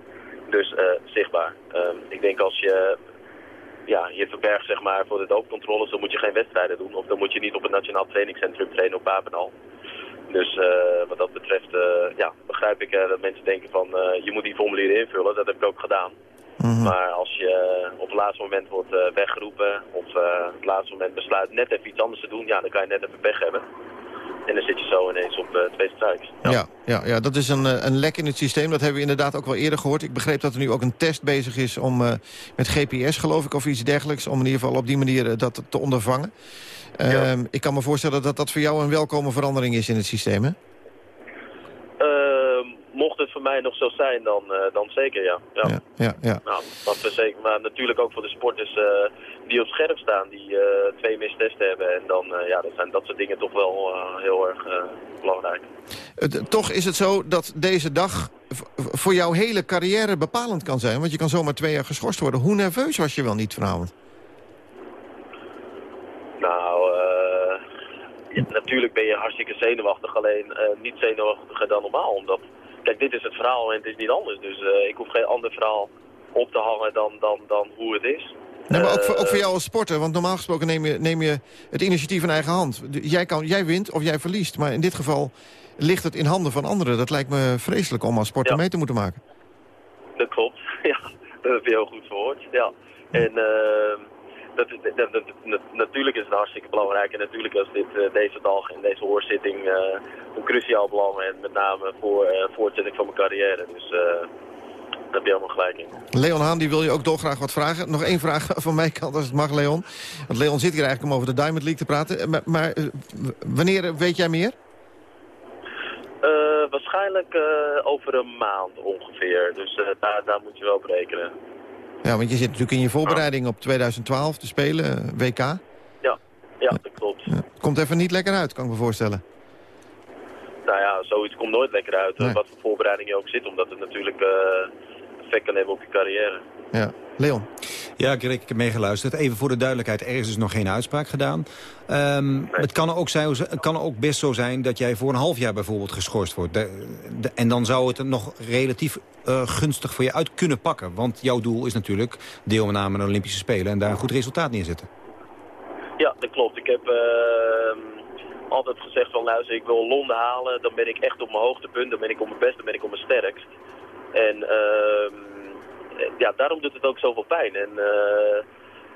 Speaker 19: Dus eh, zichtbaar. Ehm, ik denk als je je verbergt zeg maar voor de doopcontroles, dan moet je geen wedstrijden doen. Of dan moet je niet op het Nationaal Trainingscentrum trainen op Papendal. Dus eh, wat dat betreft ja, begrijp ik dat mensen denken van je moet die formulieren invullen. Dat heb ik ook gedaan. Maar als je op het laatste moment wordt weggeroepen of op het laatste moment besluit net even iets anders te doen, ja, dan kan je net even pech hebben. En dan zit je zo ineens op uh, twee strikes.
Speaker 2: Ja. Ja, ja, dat is een, eh, een lek in het systeem. Dat hebben we inderdaad ook wel eerder gehoord. Ik begreep dat er nu ook een test bezig is om uh, met GPS, geloof ik, of iets dergelijks... om in ieder geval op die manier dat te ondervangen. Uh, Ik kan me voorstellen dat dat voor jou een welkome verandering is in het systeem, hè?
Speaker 19: Mocht het voor mij nog zo zijn, dan, dan zeker, ja. ja.
Speaker 2: ja, ja, ja.
Speaker 19: Nou, zeker, maar natuurlijk ook voor de sporters die op scherp staan, die uh, twee mistesten hebben. En dan, ja, dat zijn dat soort dingen toch wel heel erg belangrijk.
Speaker 2: toch is het zo dat deze dag voor jouw hele carrière bepalend kan zijn. Want je kan zomaar twee jaar geschorst worden. Hoe nerveus was je wel niet vanavond?
Speaker 19: Nou, ja, natuurlijk ben je hartstikke zenuwachtig. Alleen niet zenuwachtiger dan normaal. Omdat, kijk, dit is het verhaal en het is niet anders. Dus ik hoef geen ander verhaal op te hangen dan, dan, dan hoe het is.
Speaker 2: Nee, maar ook voor, ook voor jou als sporter, want normaal gesproken neem je, neem je het initiatief in eigen hand. Jij, kan, jij wint of jij verliest, maar in dit geval ligt het in handen van anderen. Dat lijkt me vreselijk om als sporter mee te moeten maken.
Speaker 19: Dat klopt, [laughs] ja. Dat heb je heel goed verhoord, ja. En uh, dat, dat, dat, natuurlijk is het hartstikke belangrijk. En natuurlijk is dit, uh, deze dag en deze hoorzitting uh, een cruciaal belang. En met name voor uh, voortzetting van mijn carrière. Dus daar heb je helemaal gelijk in.
Speaker 2: Leon Haan, die wil je ook dolgraag wat vragen. Nog één vraag [laughs] van mijn kant, als het mag, Leon. Want Leon zit hier eigenlijk om over de Diamond League te praten. Eh, maar, maar eh, wanneer weet jij meer?
Speaker 19: Uh, waarschijnlijk uh, over een maand ongeveer. Dus uh, daar, daar moet je wel berekenen.
Speaker 2: Ja, want je zit natuurlijk in je voorbereiding op 2012 te spelen, WK.
Speaker 19: Ja, ja dat klopt. Ja.
Speaker 2: Komt even niet lekker uit, kan ik me voorstellen.
Speaker 19: Nou ja, zoiets komt nooit lekker uit. Nee. Wat voor voorbereiding je ook zit, omdat het natuurlijk effect kan hebben op je carrière.
Speaker 2: Ja. Leon?
Speaker 18: Ja, Greg, ik heb meegeluisterd. Even voor de duidelijkheid, er is dus nog geen uitspraak gedaan. Um, Het kan ook, zijn, kan ook best zo zijn dat jij voor een half jaar bijvoorbeeld geschorst wordt. De, de, en dan zou het nog relatief uh, gunstig voor je uit kunnen pakken. Want jouw doel is natuurlijk deelname aan de Olympische Spelen... en daar een goed resultaat neerzetten.
Speaker 19: Ja, dat klopt. Ik heb... Uh altijd gezegd van luister, ik wil Londen halen, dan ben ik echt op mijn hoogtepunt, dan ben ik op mijn best, dan ben ik op mijn sterkst. En uh, ja, daarom doet het ook zoveel pijn. En uh,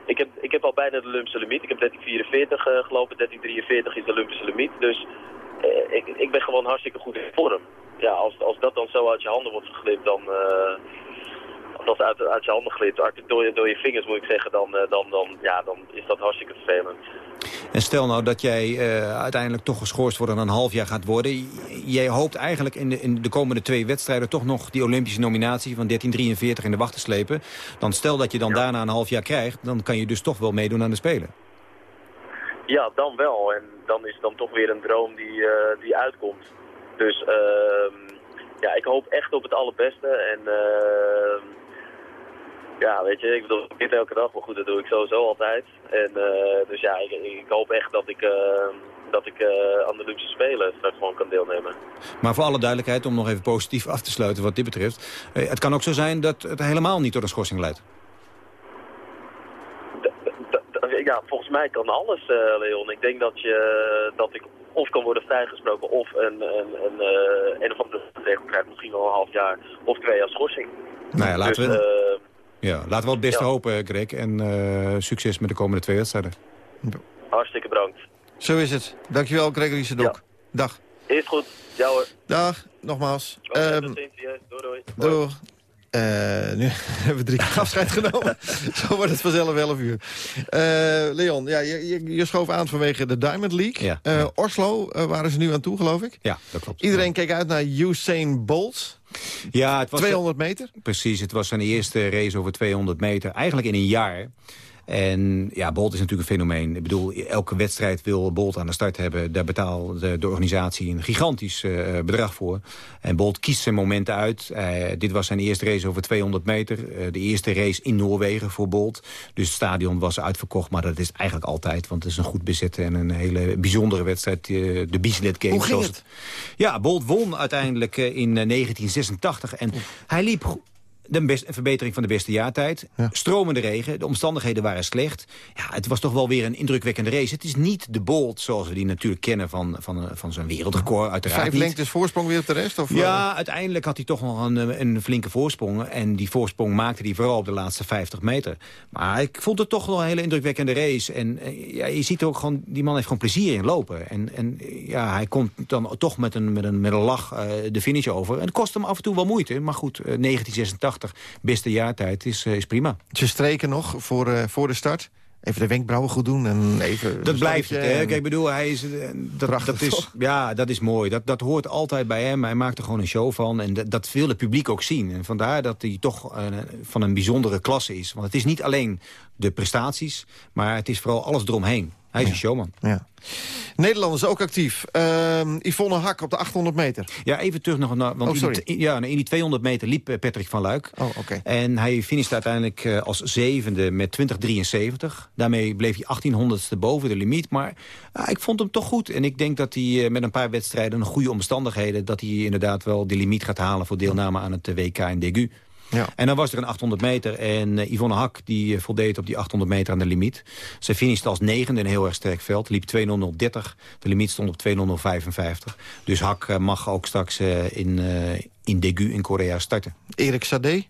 Speaker 19: ik, heb, ik heb al bijna de Olympische limiet. Ik heb 1344 uh, gelopen, 1343 is de Olympische limiet. Dus uh, ik, ik ben gewoon hartstikke goed in vorm. Ja, als, als dat dan zo uit je handen wordt geglipt, dan... als dat uit, uit je handen glipt, door je, door je vingers moet ik zeggen, dan, dan, dan, ja, dan is dat hartstikke vervelend.
Speaker 18: En stel nou dat jij uh, uiteindelijk toch geschorst wordt en een half jaar gaat worden. Jij hoopt eigenlijk in de, in de komende twee wedstrijden toch nog die Olympische nominatie van 1343 in de wacht te slepen. Dan stel dat je dan ja. daarna een half jaar krijgt, dan kan je dus toch wel meedoen aan de Spelen.
Speaker 19: Ja, dan wel. En dan is het dan toch weer een droom die, uh, die uitkomt. Dus uh, ja, ik hoop echt op het allerbeste. En ja, weet je, ik bedoel, dit elke dag, maar goed, dat doe ik sowieso altijd. En uh, dus ja, ik, ik, hoop echt dat ik, uh, dat ik uh, aan de Olympische Spelen straks gewoon kan deelnemen.
Speaker 18: Maar voor alle duidelijkheid, om nog even positief af te sluiten wat dit betreft. het kan ook zo zijn dat het helemaal niet tot een schorsing leidt.
Speaker 19: Ja, volgens mij kan alles, Leon. Ik denk dat, je, dat ik of kan worden vrijgesproken of een, een, een, een of andere regel krijgt, misschien wel een half jaar of twee jaar schorsing.
Speaker 18: Nou ja, laten dus, we... Ja, laten we het beste ja. hopen, Greg. En uh, succes met de komende twee wedstrijden.
Speaker 19: Hartstikke bedankt.
Speaker 2: Zo is het. Dankjewel, Gregory Sedok. Ja. Dag.
Speaker 19: Is goed. Ja hoor.
Speaker 2: Dag, nogmaals. Okay, um,
Speaker 19: doei, doei.
Speaker 2: Doei. Uh, nu [laughs] hebben we drie keer afscheid genomen. [laughs] Zo wordt het vanzelf 11 uur. Uh, Leon, ja, je, je, je, schoof aan vanwege de Diamond League.
Speaker 18: Ja, ja.
Speaker 2: Oslo waren ze nu aan toe, geloof ik.
Speaker 18: Ja, dat klopt.
Speaker 2: Iedereen keek uit naar Usain Bolt.
Speaker 18: Ja, het was
Speaker 2: 200 meter?
Speaker 18: Precies, het was zijn eerste race over 200 meter. Eigenlijk in een jaar. En ja, Bolt is natuurlijk een fenomeen. Ik bedoel, elke wedstrijd wil Bolt aan de start hebben. Daar betaalt de, de organisatie een gigantisch uh, bedrag voor. En Bolt kiest zijn momenten uit. Uh, dit was zijn eerste race over 200 meter. Uh, de eerste race in Noorwegen voor Bolt. Dus het stadion was uitverkocht, maar dat is eigenlijk altijd. Want het is een goed bezette en een hele bijzondere wedstrijd. de Bislett Games.
Speaker 2: Hoe ging het?
Speaker 18: Ja, Bolt won uiteindelijk in 1986. En hij liep de best, een verbetering van de beste jaartijd. Stromende regen, de omstandigheden waren slecht. Ja, het was toch wel weer een indrukwekkende race. Het is niet de Bolt zoals we die natuurlijk kennen van, van, van zijn wereldrecord. Uiteraard
Speaker 20: Vijf lengtes voorsprong weer op de rest? Of,
Speaker 18: Ja,
Speaker 20: eh,
Speaker 18: uiteindelijk had hij toch nog een, een flinke voorsprong. En die voorsprong maakte hij vooral op de laatste 50 meter. Maar ik vond het toch wel een hele indrukwekkende race. En eh, ja, je ziet ook gewoon, die man heeft gewoon plezier in lopen. En, en eh, ja, hij komt dan toch met een, met een, met een lach de finish over. En het kost hem af en toe wel moeite. Maar goed, eh, 1986, beste jaartijd, is, eh, is prima.
Speaker 20: Ze streken nog voor, eh, voor de start. Even de wenkbrauwen goed doen en even...
Speaker 18: Dat blijft het. Hè? Kijk, ik bedoel, hij is, eh, dat,
Speaker 20: Prachtig,
Speaker 18: dat is,
Speaker 20: toch?
Speaker 18: ja, dat is mooi. Dat, dat hoort altijd bij hem. Hij maakt er gewoon een show van. En dat, dat wil het publiek ook zien. En vandaar dat hij toch van een bijzondere klasse is. Want het is niet alleen de prestaties, maar het is vooral alles eromheen. Hij is een showman.
Speaker 20: Ja. Nederlanders ook actief. Ehm, Yvonne Hak op de 800 meter.
Speaker 18: Ja, even terug nog naar... Want
Speaker 20: Oh, sorry.
Speaker 18: In, die, ja, in die 200 meter liep eh, Patrick van Luik.
Speaker 20: Oh, oké.
Speaker 18: En hij finishte uiteindelijk eh, als zevende met 2073. Daarmee bleef hij 1800ste boven de limiet. Maar ja, ik vond hem toch goed. En ik denk dat hij eh, met een paar wedstrijden... en goede omstandigheden... dat hij inderdaad wel de limiet gaat halen... voor deelname aan het WK in Degu.
Speaker 20: Ja.
Speaker 18: En dan was er een 800 meter en eh, Yvonne Hak die eh, voldeed op die 800 meter aan de limiet. Ze finishte als negende in een heel erg sterk veld. Liep 2.00.30. De limiet stond op 2.00.55. Dus Hak eh, mag ook straks in, in Daegu in Korea starten.
Speaker 20: Erik Sade.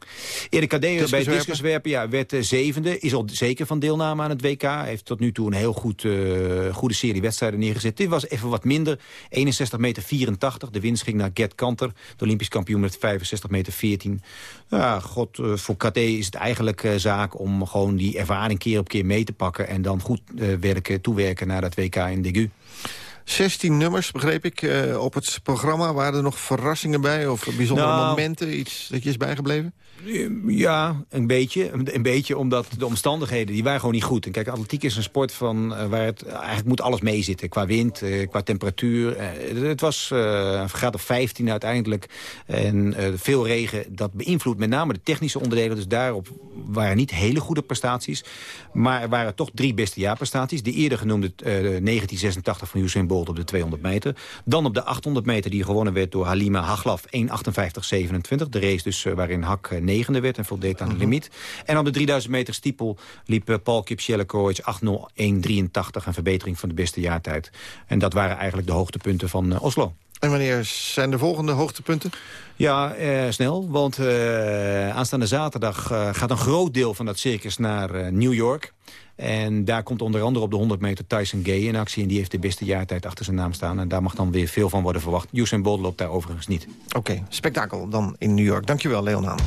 Speaker 18: Erik Kadé bij
Speaker 20: Discuswerpen.
Speaker 18: het ja, werd eh, zevende. Is al zeker van deelname aan het WK. Heeft tot nu toe een heel goed, eh, goede serie wedstrijden neergezet. Dit was even wat minder. 61 meter 84. De winst ging naar Gert Kanter. De Olympisch kampioen met 65 meter 14. Ja, god, eh, voor Kadé is het eigenlijk eh, zaak om gewoon die ervaring keer op keer mee te pakken. En dan goed eh, werken, toewerken naar dat WK in Daegu.
Speaker 20: 16 nummers, begreep ik, eh, op het programma. Waren er nog verrassingen bij of bijzondere
Speaker 18: Nou,
Speaker 20: momenten? Iets dat je is bijgebleven?
Speaker 18: Ja, een beetje. Een beetje omdat de omstandigheden, die waren gewoon niet goed. En kijk, atletiek is een sport van, eh, waar het eigenlijk moet alles meezitten. Qua wind, eh, qua temperatuur. Eh, het was een graad of 15 uiteindelijk. En veel regen, dat beïnvloedt met name de technische onderdelen. Dus daarop waren niet hele goede prestaties. Maar er waren toch drie beste jaarprestaties. De eerder genoemde eh, 1986 van Usain Bolt op de 200 meter. Dan op de 800 meter die gewonnen werd door Halima Haglaf 1.58.27. De race dus waarin Hak negende werd en voldeed aan de limiet. En op de 3000 meter stiepel liep eh, Paul Kipsjellekowicz 8.01.83. Een verbetering van de beste jaartijd. En dat waren eigenlijk de hoogtepunten van eh, Oslo.
Speaker 20: En wanneer zijn de volgende hoogtepunten?
Speaker 18: Ja, eh, snel. Want eh, aanstaande zaterdag eh, gaat een groot deel van dat circus naar eh, New York. En daar komt onder andere op de 100 meter Tyson Gay in actie. En die heeft de beste jaartijd achter zijn naam staan. En daar mag dan weer veel van worden verwacht. Usain Bolt loopt daar overigens niet.
Speaker 20: Oké, spektakel dan in New York. Dankjewel, Leon Haan.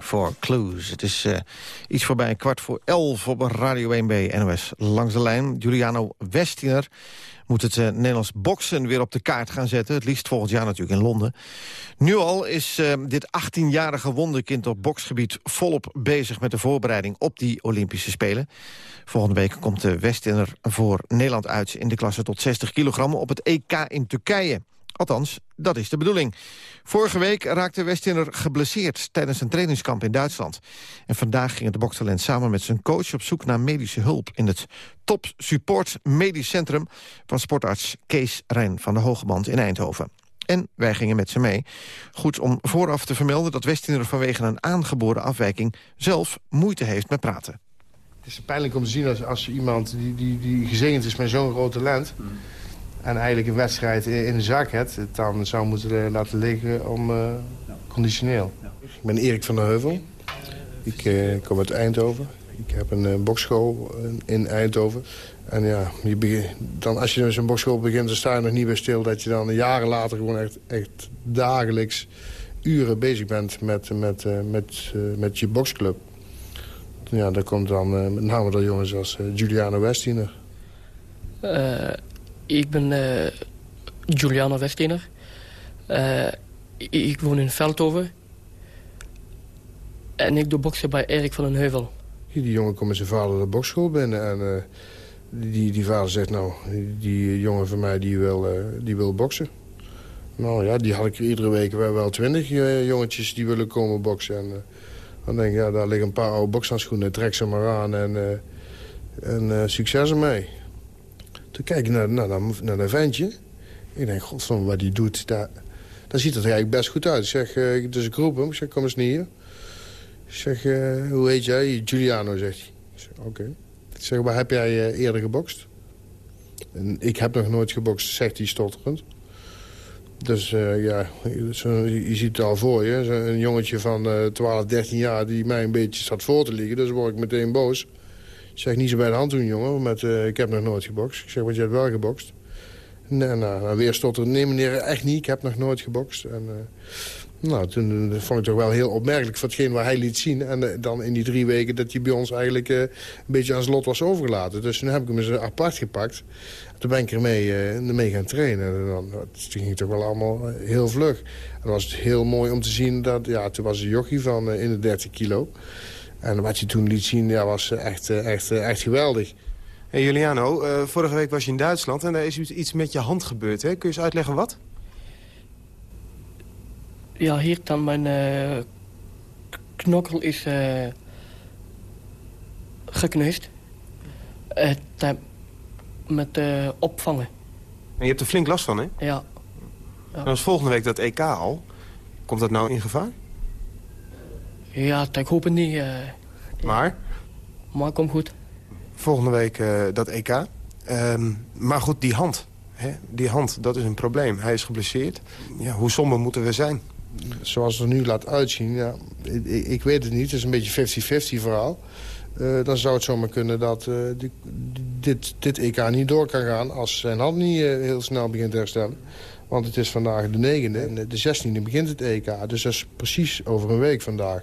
Speaker 21: For Clues.
Speaker 2: Het is eh, iets voorbij kwart voor elf op Radio 1 bij NOS. Langs de lijn, Juliano Westiner moet het eh, Nederlands boksen weer op de kaart gaan zetten. Het liefst volgend jaar natuurlijk in Londen. Nu al is eh, dit 18-jarige wonderkind op boksgebied volop bezig met de voorbereiding op die Olympische Spelen. Volgende week komt de Westiner voor Nederland uit in de klasse tot 60 kilogram op het EK in Turkije. Althans, dat is de bedoeling. Vorige week raakte Westiner geblesseerd tijdens een trainingskamp in Duitsland. En vandaag ging het bokstalent samen met zijn coach op zoek naar medische hulp... in het Top Support Medisch Centrum van sportarts Kees Rijn van de Hogeband in Eindhoven. En wij gingen met ze mee. Goed om vooraf te vermelden dat Westiner vanwege een aangeboren afwijking... zelf moeite heeft met praten.
Speaker 5: Het is pijnlijk om te zien als, als iemand die, die, die gezegend is met zo'n groot talent... en eigenlijk een wedstrijd in, de zak hebt... het dan zou moeten laten liggen om eh, conditioneel. Ik ben Erik van der Heuvel. Ik eh, kom uit Eindhoven. Ik heb een eh, bokschool in- in Eindhoven. En ja, je begin- dan, als je met zo'n bokschool begint, dan sta je nog niet bij stil... dat je dan jaren later gewoon echt, echt dagelijks uren bezig bent met, met, eh, met, eh, met je boksclub. Ja, daar komt dan eh, met name door jongens als Giuliano Westiner.
Speaker 22: Eh, ik ben eh Giuliano Westiner. Eh, ik, woon in Veldhoven. En ik doe boksen bij Erik van den Heuvel.
Speaker 5: Die jongen komt met zijn vader de bokschool binnen en eh, die, die vader zegt... nou, die jongen van mij die wil, eh, die wil boksen. Nou ja, die had ik iedere week wel wel twintig eh, jongetjes die willen komen boksen. En, eh, dan denk ik, ja, daar liggen een paar oude bokshandschoenen, trek ze maar aan en, eh, en eh, succes ermee. Toen kijk ik naar, naar, naar, naar dat ventje. Ik denk, godverdomme, wat die doet, daar, daar ziet het er eigenlijk best goed uit. Ik zeg, eh, dus ik roep hem, zeg, kom eens hier. Ik zeg, eh, hoe heet jij? Giuliano, zegt hij. Ik zeg, oké. Ik zeg, waar heb jij eh, eerder gebokst? En ik heb nog nooit gebokst, zegt hij stotterend. Dus ja, je ziet het al voor je. Een jongetje van eh 12, 13 jaar die mij een beetje zat voor te liggen. Dus word ik meteen boos. Ik zeg, niet zo bij de hand doen, jongen. Met, eh, ik heb nog nooit gebokst. Ik zeg, want je hebt wel gebokst. Nee, nou, nou, weer stotteren. Nee, meneer, echt niet. Ik heb nog nooit gebokst. En, eh, nou, toen eh, vond ik toch wel heel opmerkelijk voor hetgeen waar hij liet zien. En dan in die drie weken dat hij bij ons eigenlijk een beetje aan zijn lot was overgelaten. Dus toen heb ik hem eens apart gepakt. Toen ben ik ermee mee gaan trainen. En dan, nou, het ging het toch wel allemaal heel vlug. En dan was het heel mooi om te zien dat... Ja, toen was een jochie van in de 30 kilo. En wat hij toen liet zien, ja, was eh, echt, eh, echt, eh, echt geweldig.
Speaker 23: Hey Juliano, eh, vorige week was je in Duitsland en daar is iets- met je hand gebeurd. Hè? Kun je eens uitleggen wat?
Speaker 22: Ja, hier dan mijn knokkel is eh gekneusd. Eh, met opvangen.
Speaker 24: En je hebt er flink last van, hè?
Speaker 22: Ja.
Speaker 24: Dan is volgende week dat EK al. Komt dat nou in gevaar?
Speaker 22: Ja, ik hoop het niet. eh.
Speaker 24: Maar?
Speaker 22: Maar komt goed.
Speaker 24: Volgende week eh, dat EK. Ehm, maar goed, die hand. Hè? Die hand, dat is een probleem. Hij is geblesseerd. Ja, hoe somber moeten we zijn?
Speaker 5: Zoals het er nu laat uitzien, ja, ik, ik weet het niet. Het is een beetje 50-50 verhaal. Eh, dan zou het zomaar kunnen dat eh, die- dit, dit EK niet door kan gaan... als zijn hand niet heel snel begint te herstellen. Want het is vandaag de negende en de zestiende begint het EK. Dus dat is precies over een week vandaag.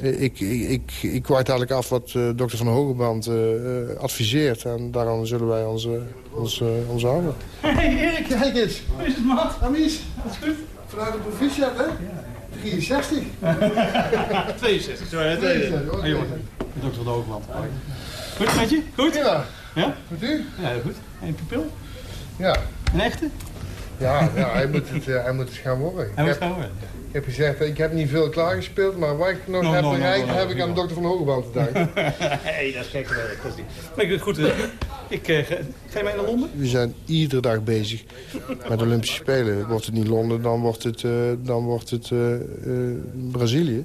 Speaker 5: Eh, ik, ik, ik, ik wacht eigenlijk af wat eh, dokter Van Hogeband eh, eh, adviseert. En daaraan zullen wij ons, eh, ons, ons houden.
Speaker 25: Hey Erik,
Speaker 5: Kijk eens.
Speaker 25: hoe is het maat?
Speaker 5: Amies.
Speaker 25: Dat is goed.
Speaker 5: Vanuit de proficiat, hè? 63.
Speaker 25: 62, sorry, het tweede. Ah, jongen, dokter van de Hoogland. Goed met je? Goed?
Speaker 5: Ja.
Speaker 25: Ja?
Speaker 5: Goed u?
Speaker 25: Ja, goed. En pupil?
Speaker 5: Ja.
Speaker 25: Een echte?
Speaker 5: Ja, ja hij, moet het, eh, hij moet het gaan worden.
Speaker 25: Hij
Speaker 5: ik,
Speaker 25: moet
Speaker 5: heb,
Speaker 25: gaan worden,
Speaker 5: ik heb gezegd, ik heb niet veel klaargespeeld, maar wat ik nog
Speaker 25: No,
Speaker 5: heb
Speaker 25: no, no,
Speaker 5: bereikt,
Speaker 25: no, no,
Speaker 5: heb ik aan dokter Van Hogeband te danken. [laughs]
Speaker 25: hey, dat is gekke werk. Dat is niet. Maar ik doe het goed. eh. Ik, eh, ga, je mee naar Londen?
Speaker 5: We zijn iedere dag bezig met de Olympische Spelen. Wordt het niet Londen, dan wordt het, eh, dan wordt het eh, eh, Brazilië.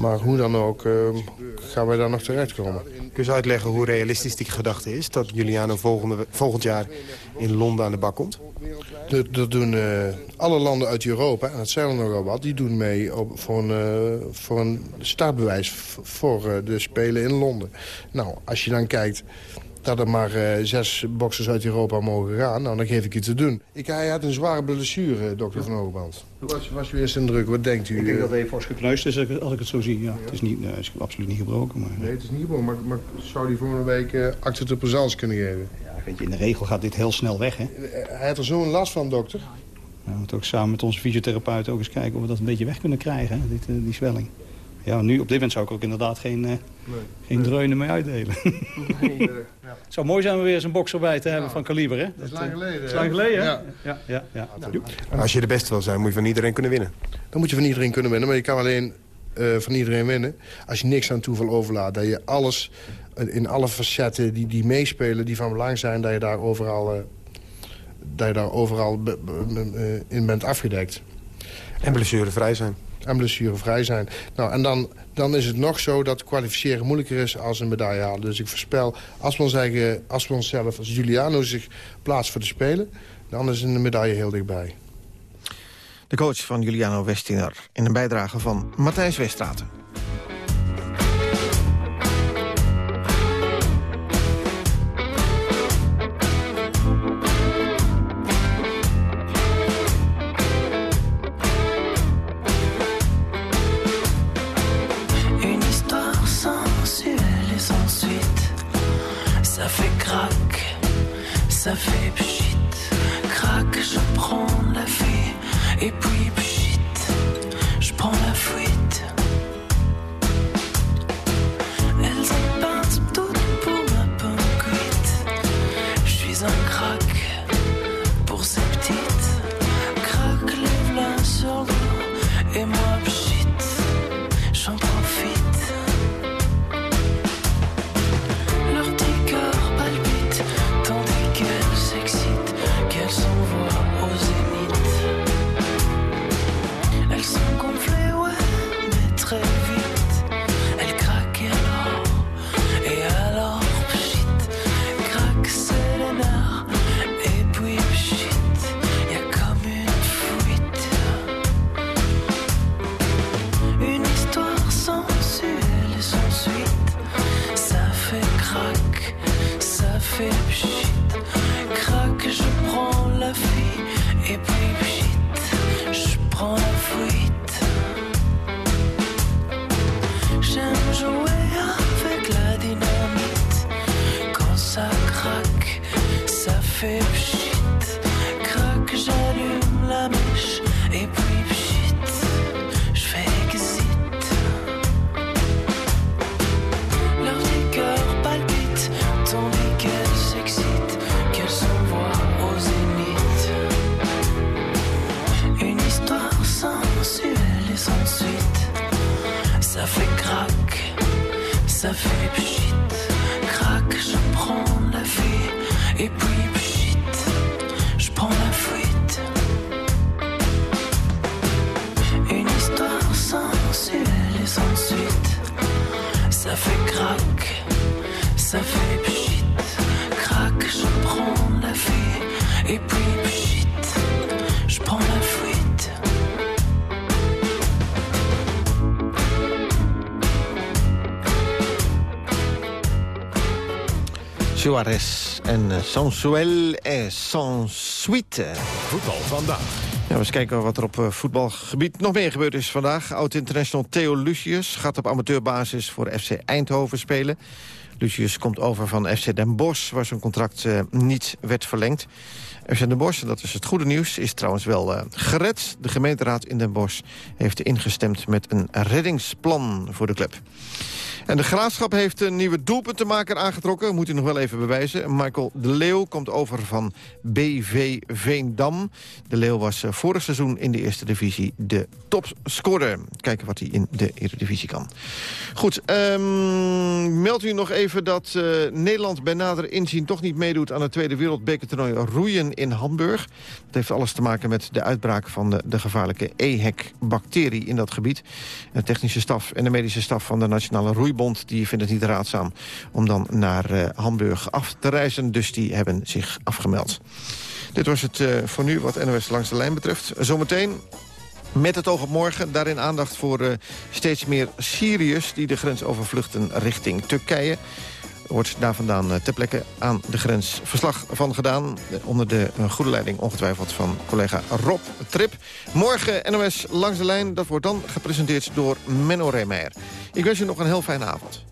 Speaker 5: Maar hoe dan ook, eh, gaan wij daar nog terechtkomen.
Speaker 24: Kun je eens uitleggen hoe realistisch die gedachte is... dat Juliano volgende, volgend jaar in Londen aan de bak komt?
Speaker 5: Dat, dat doen eh, alle landen uit Europa, en dat zijn er nogal wat... die doen mee op, voor, een, eh, voor een startbewijs voor eh, de Spelen in Londen. Nou, als je dan kijkt dat er maar zes boxers uit Europa mogen gaan... nou, dan geef ik iets te doen. Ik, hij had een zware blessure, dokter Van Hogeband. Was, was uw eerste indruk? Wat denkt u?
Speaker 25: Ik denk dat hij fors gekneusd is, als ik- het zo zie. Ja. Het is, niet, nee, het is absoluut niet gebroken. Maar,
Speaker 5: Nee, het is niet gewoon, maar, maar zou die volgende week acte de présence kunnen geven?
Speaker 25: Weet je, in de regel gaat dit heel snel weg. Hè?
Speaker 5: Eh, Hij heeft er zo'n last van, dokter.
Speaker 25: We moeten ook samen met onze fysiotherapeut ook eens kijken of we dat een beetje weg kunnen krijgen, hè, dit, eh, die zwelling. Ja, nu op dit moment zou ik ook inderdaad geen, eh, geen dreunen mee uitdelen. [laughs] Het zou mooi zijn om weer eens een bokser bij te hebben van kaliber, hè?
Speaker 5: Dat is lang geleden.
Speaker 25: Dat is
Speaker 5: hè?
Speaker 25: lang geleden, hè?
Speaker 5: Ja.
Speaker 25: Ja, ja, ja.
Speaker 24: Als je de beste wil zijn, moet je van iedereen kunnen winnen.
Speaker 5: Dan moet je van iedereen kunnen winnen, maar je kan alleen eh, van iedereen winnen... als je niks aan toeval overlaat. Dat je alles, in alle facetten die, die meespelen, die van belang zijn... dat je daar overal, eh, dat je daar overal be- be- eh, in bent afgedekt.
Speaker 24: En blessurevrij zijn.
Speaker 5: En blessurevrij zijn. Nou, en dan, dan is het nog zo dat kwalificeren moeilijker is als een medaille halen. Dus ik voorspel, als we, ons eigen, als we onszelf, als Juliano zich plaatst voor de Spelen... dan is een medaille heel dichtbij.
Speaker 26: De coach van Juliano Westiner in een bijdrage van Matthijs Westraten.
Speaker 2: Suarez en eh, Sensuel et sans suite.
Speaker 13: Voetbal vandaag.
Speaker 2: Ja, we eens kijken wat er op eh, voetbalgebied nog meer gebeurd is vandaag. Oud-international Theo Lucius gaat op amateurbasis voor FC Eindhoven spelen. Lucius komt over van FC Den Bosch, waar zijn contract eh, niet werd verlengd. FC Den Bosch, en dat is het goede nieuws, is trouwens wel eh, gered. De gemeenteraad in Den Bosch heeft ingestemd met een reddingsplan voor de club. En de Graafschap heeft een nieuwe doelpuntenmaker aangetrokken. Moet u nog wel even bewijzen. Michael de Leeuw komt over van BV Veendam. De Leeuw was eh, vorig seizoen in de eerste divisie de topscorer. Kijken wat hij in de Eredivisie kan. Goed, um, meld u nog even dat uh, Nederland bij nader inzien... toch niet meedoet aan het Tweede Wereldbekertoernooi roeien in Hamburg. Dat heeft alles te maken met de uitbraak van de, de gevaarlijke EHEC-bacterie in dat gebied. De technische staf en de medische staf van de Nationale Roeibond... die vinden het niet raadzaam om dan naar uh, Hamburg af te reizen. Dus die hebben zich afgemeld. Dit was het uh, voor nu wat NOS langs de lijn betreft. Zometeen met het oog op morgen, daarin aandacht voor uh, steeds meer Syriërs... die de grens overvluchten richting Turkije. Wordt daar vandaan uh, ter plekke aan de grens verslag van gedaan. Onder de uh, goede leiding ongetwijfeld van collega Rob Trip. Morgen NOS langs de lijn. Dat wordt dan gepresenteerd door Menno Reemeyer. Ik wens u nog een heel fijne avond.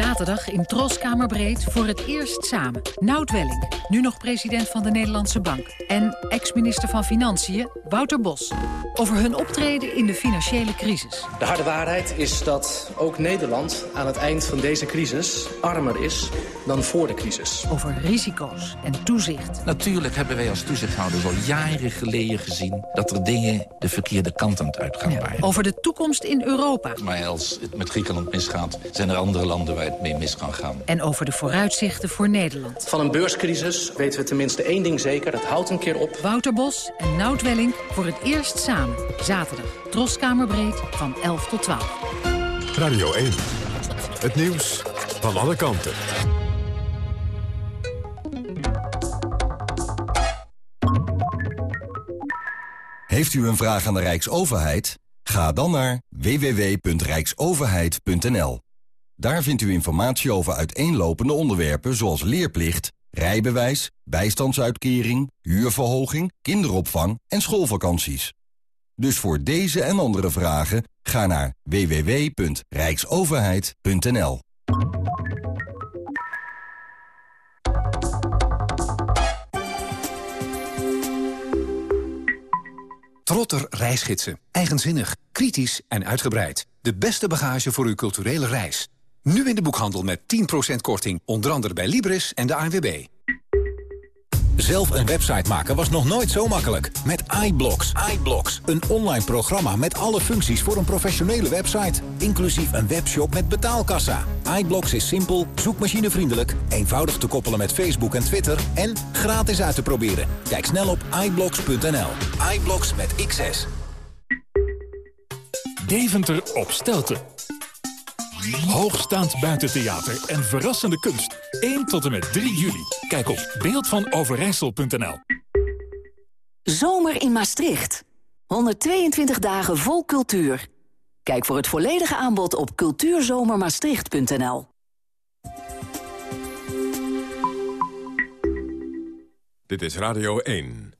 Speaker 27: Zaterdag in Troskamerbreed voor het eerst samen. Nout Welling, nu nog president van de Nederlandse Bank. En ex-minister van Financiën, Wouter Bos. Over hun optreden in de financiële crisis.
Speaker 28: De harde waarheid is dat ook Nederland aan het eind van deze crisis armer is dan voor de crisis.
Speaker 27: Over risico's en toezicht.
Speaker 29: Natuurlijk hebben wij als toezichthouders al jaren geleden gezien... dat er dingen de verkeerde kant aan het uitgaan ja. waren.
Speaker 27: Over de toekomst in Europa.
Speaker 29: Maar als het met Griekenland misgaat, zijn er andere landen waar het mee mis kan gaan.
Speaker 27: En over de vooruitzichten voor Nederland.
Speaker 28: Van een beurscrisis weten we tenminste één ding zeker. Dat houdt een keer op.
Speaker 27: Wouter Bos en Nout Welling voor het eerst samen. Zaterdag, Troskamerbreed van 11 tot 12.
Speaker 13: Radio 1. Het nieuws van alle kanten.
Speaker 30: Heeft u een vraag aan de Rijksoverheid? Ga dan naar www.rijksoverheid.nl. Daar vindt u informatie over uiteenlopende onderwerpen zoals leerplicht, rijbewijs, bijstandsuitkering, huurverhoging, kinderopvang en schoolvakanties. Dus voor deze en andere vragen ga naar www.rijksoverheid.nl.
Speaker 31: Trotter reisgidsen. Eigenzinnig, kritisch en uitgebreid. De beste bagage voor uw culturele reis. Nu in de boekhandel met 10% korting, onder andere bij Libris en de ANWB.
Speaker 24: Zelf een website maken was nog nooit zo makkelijk. Met iBlocks. iBlocks, een online programma met alle functies voor een professionele website. Inclusief een webshop met betaalkassa. iBlocks is simpel, zoekmachinevriendelijk, eenvoudig te koppelen met Facebook en Twitter... en gratis uit te proberen. Kijk snel op iBlocks.nl. iBlocks met XS.
Speaker 32: Deventer op Stelten. Hoogstaand buitentheater en verrassende kunst. 1 tot en met 3 juli. Kijk op beeldvanoverijssel.nl.
Speaker 33: Zomer in Maastricht. 122 dagen vol cultuur. Kijk voor het volledige aanbod op cultuurzomermaastricht.nl.
Speaker 13: Dit is Radio 1.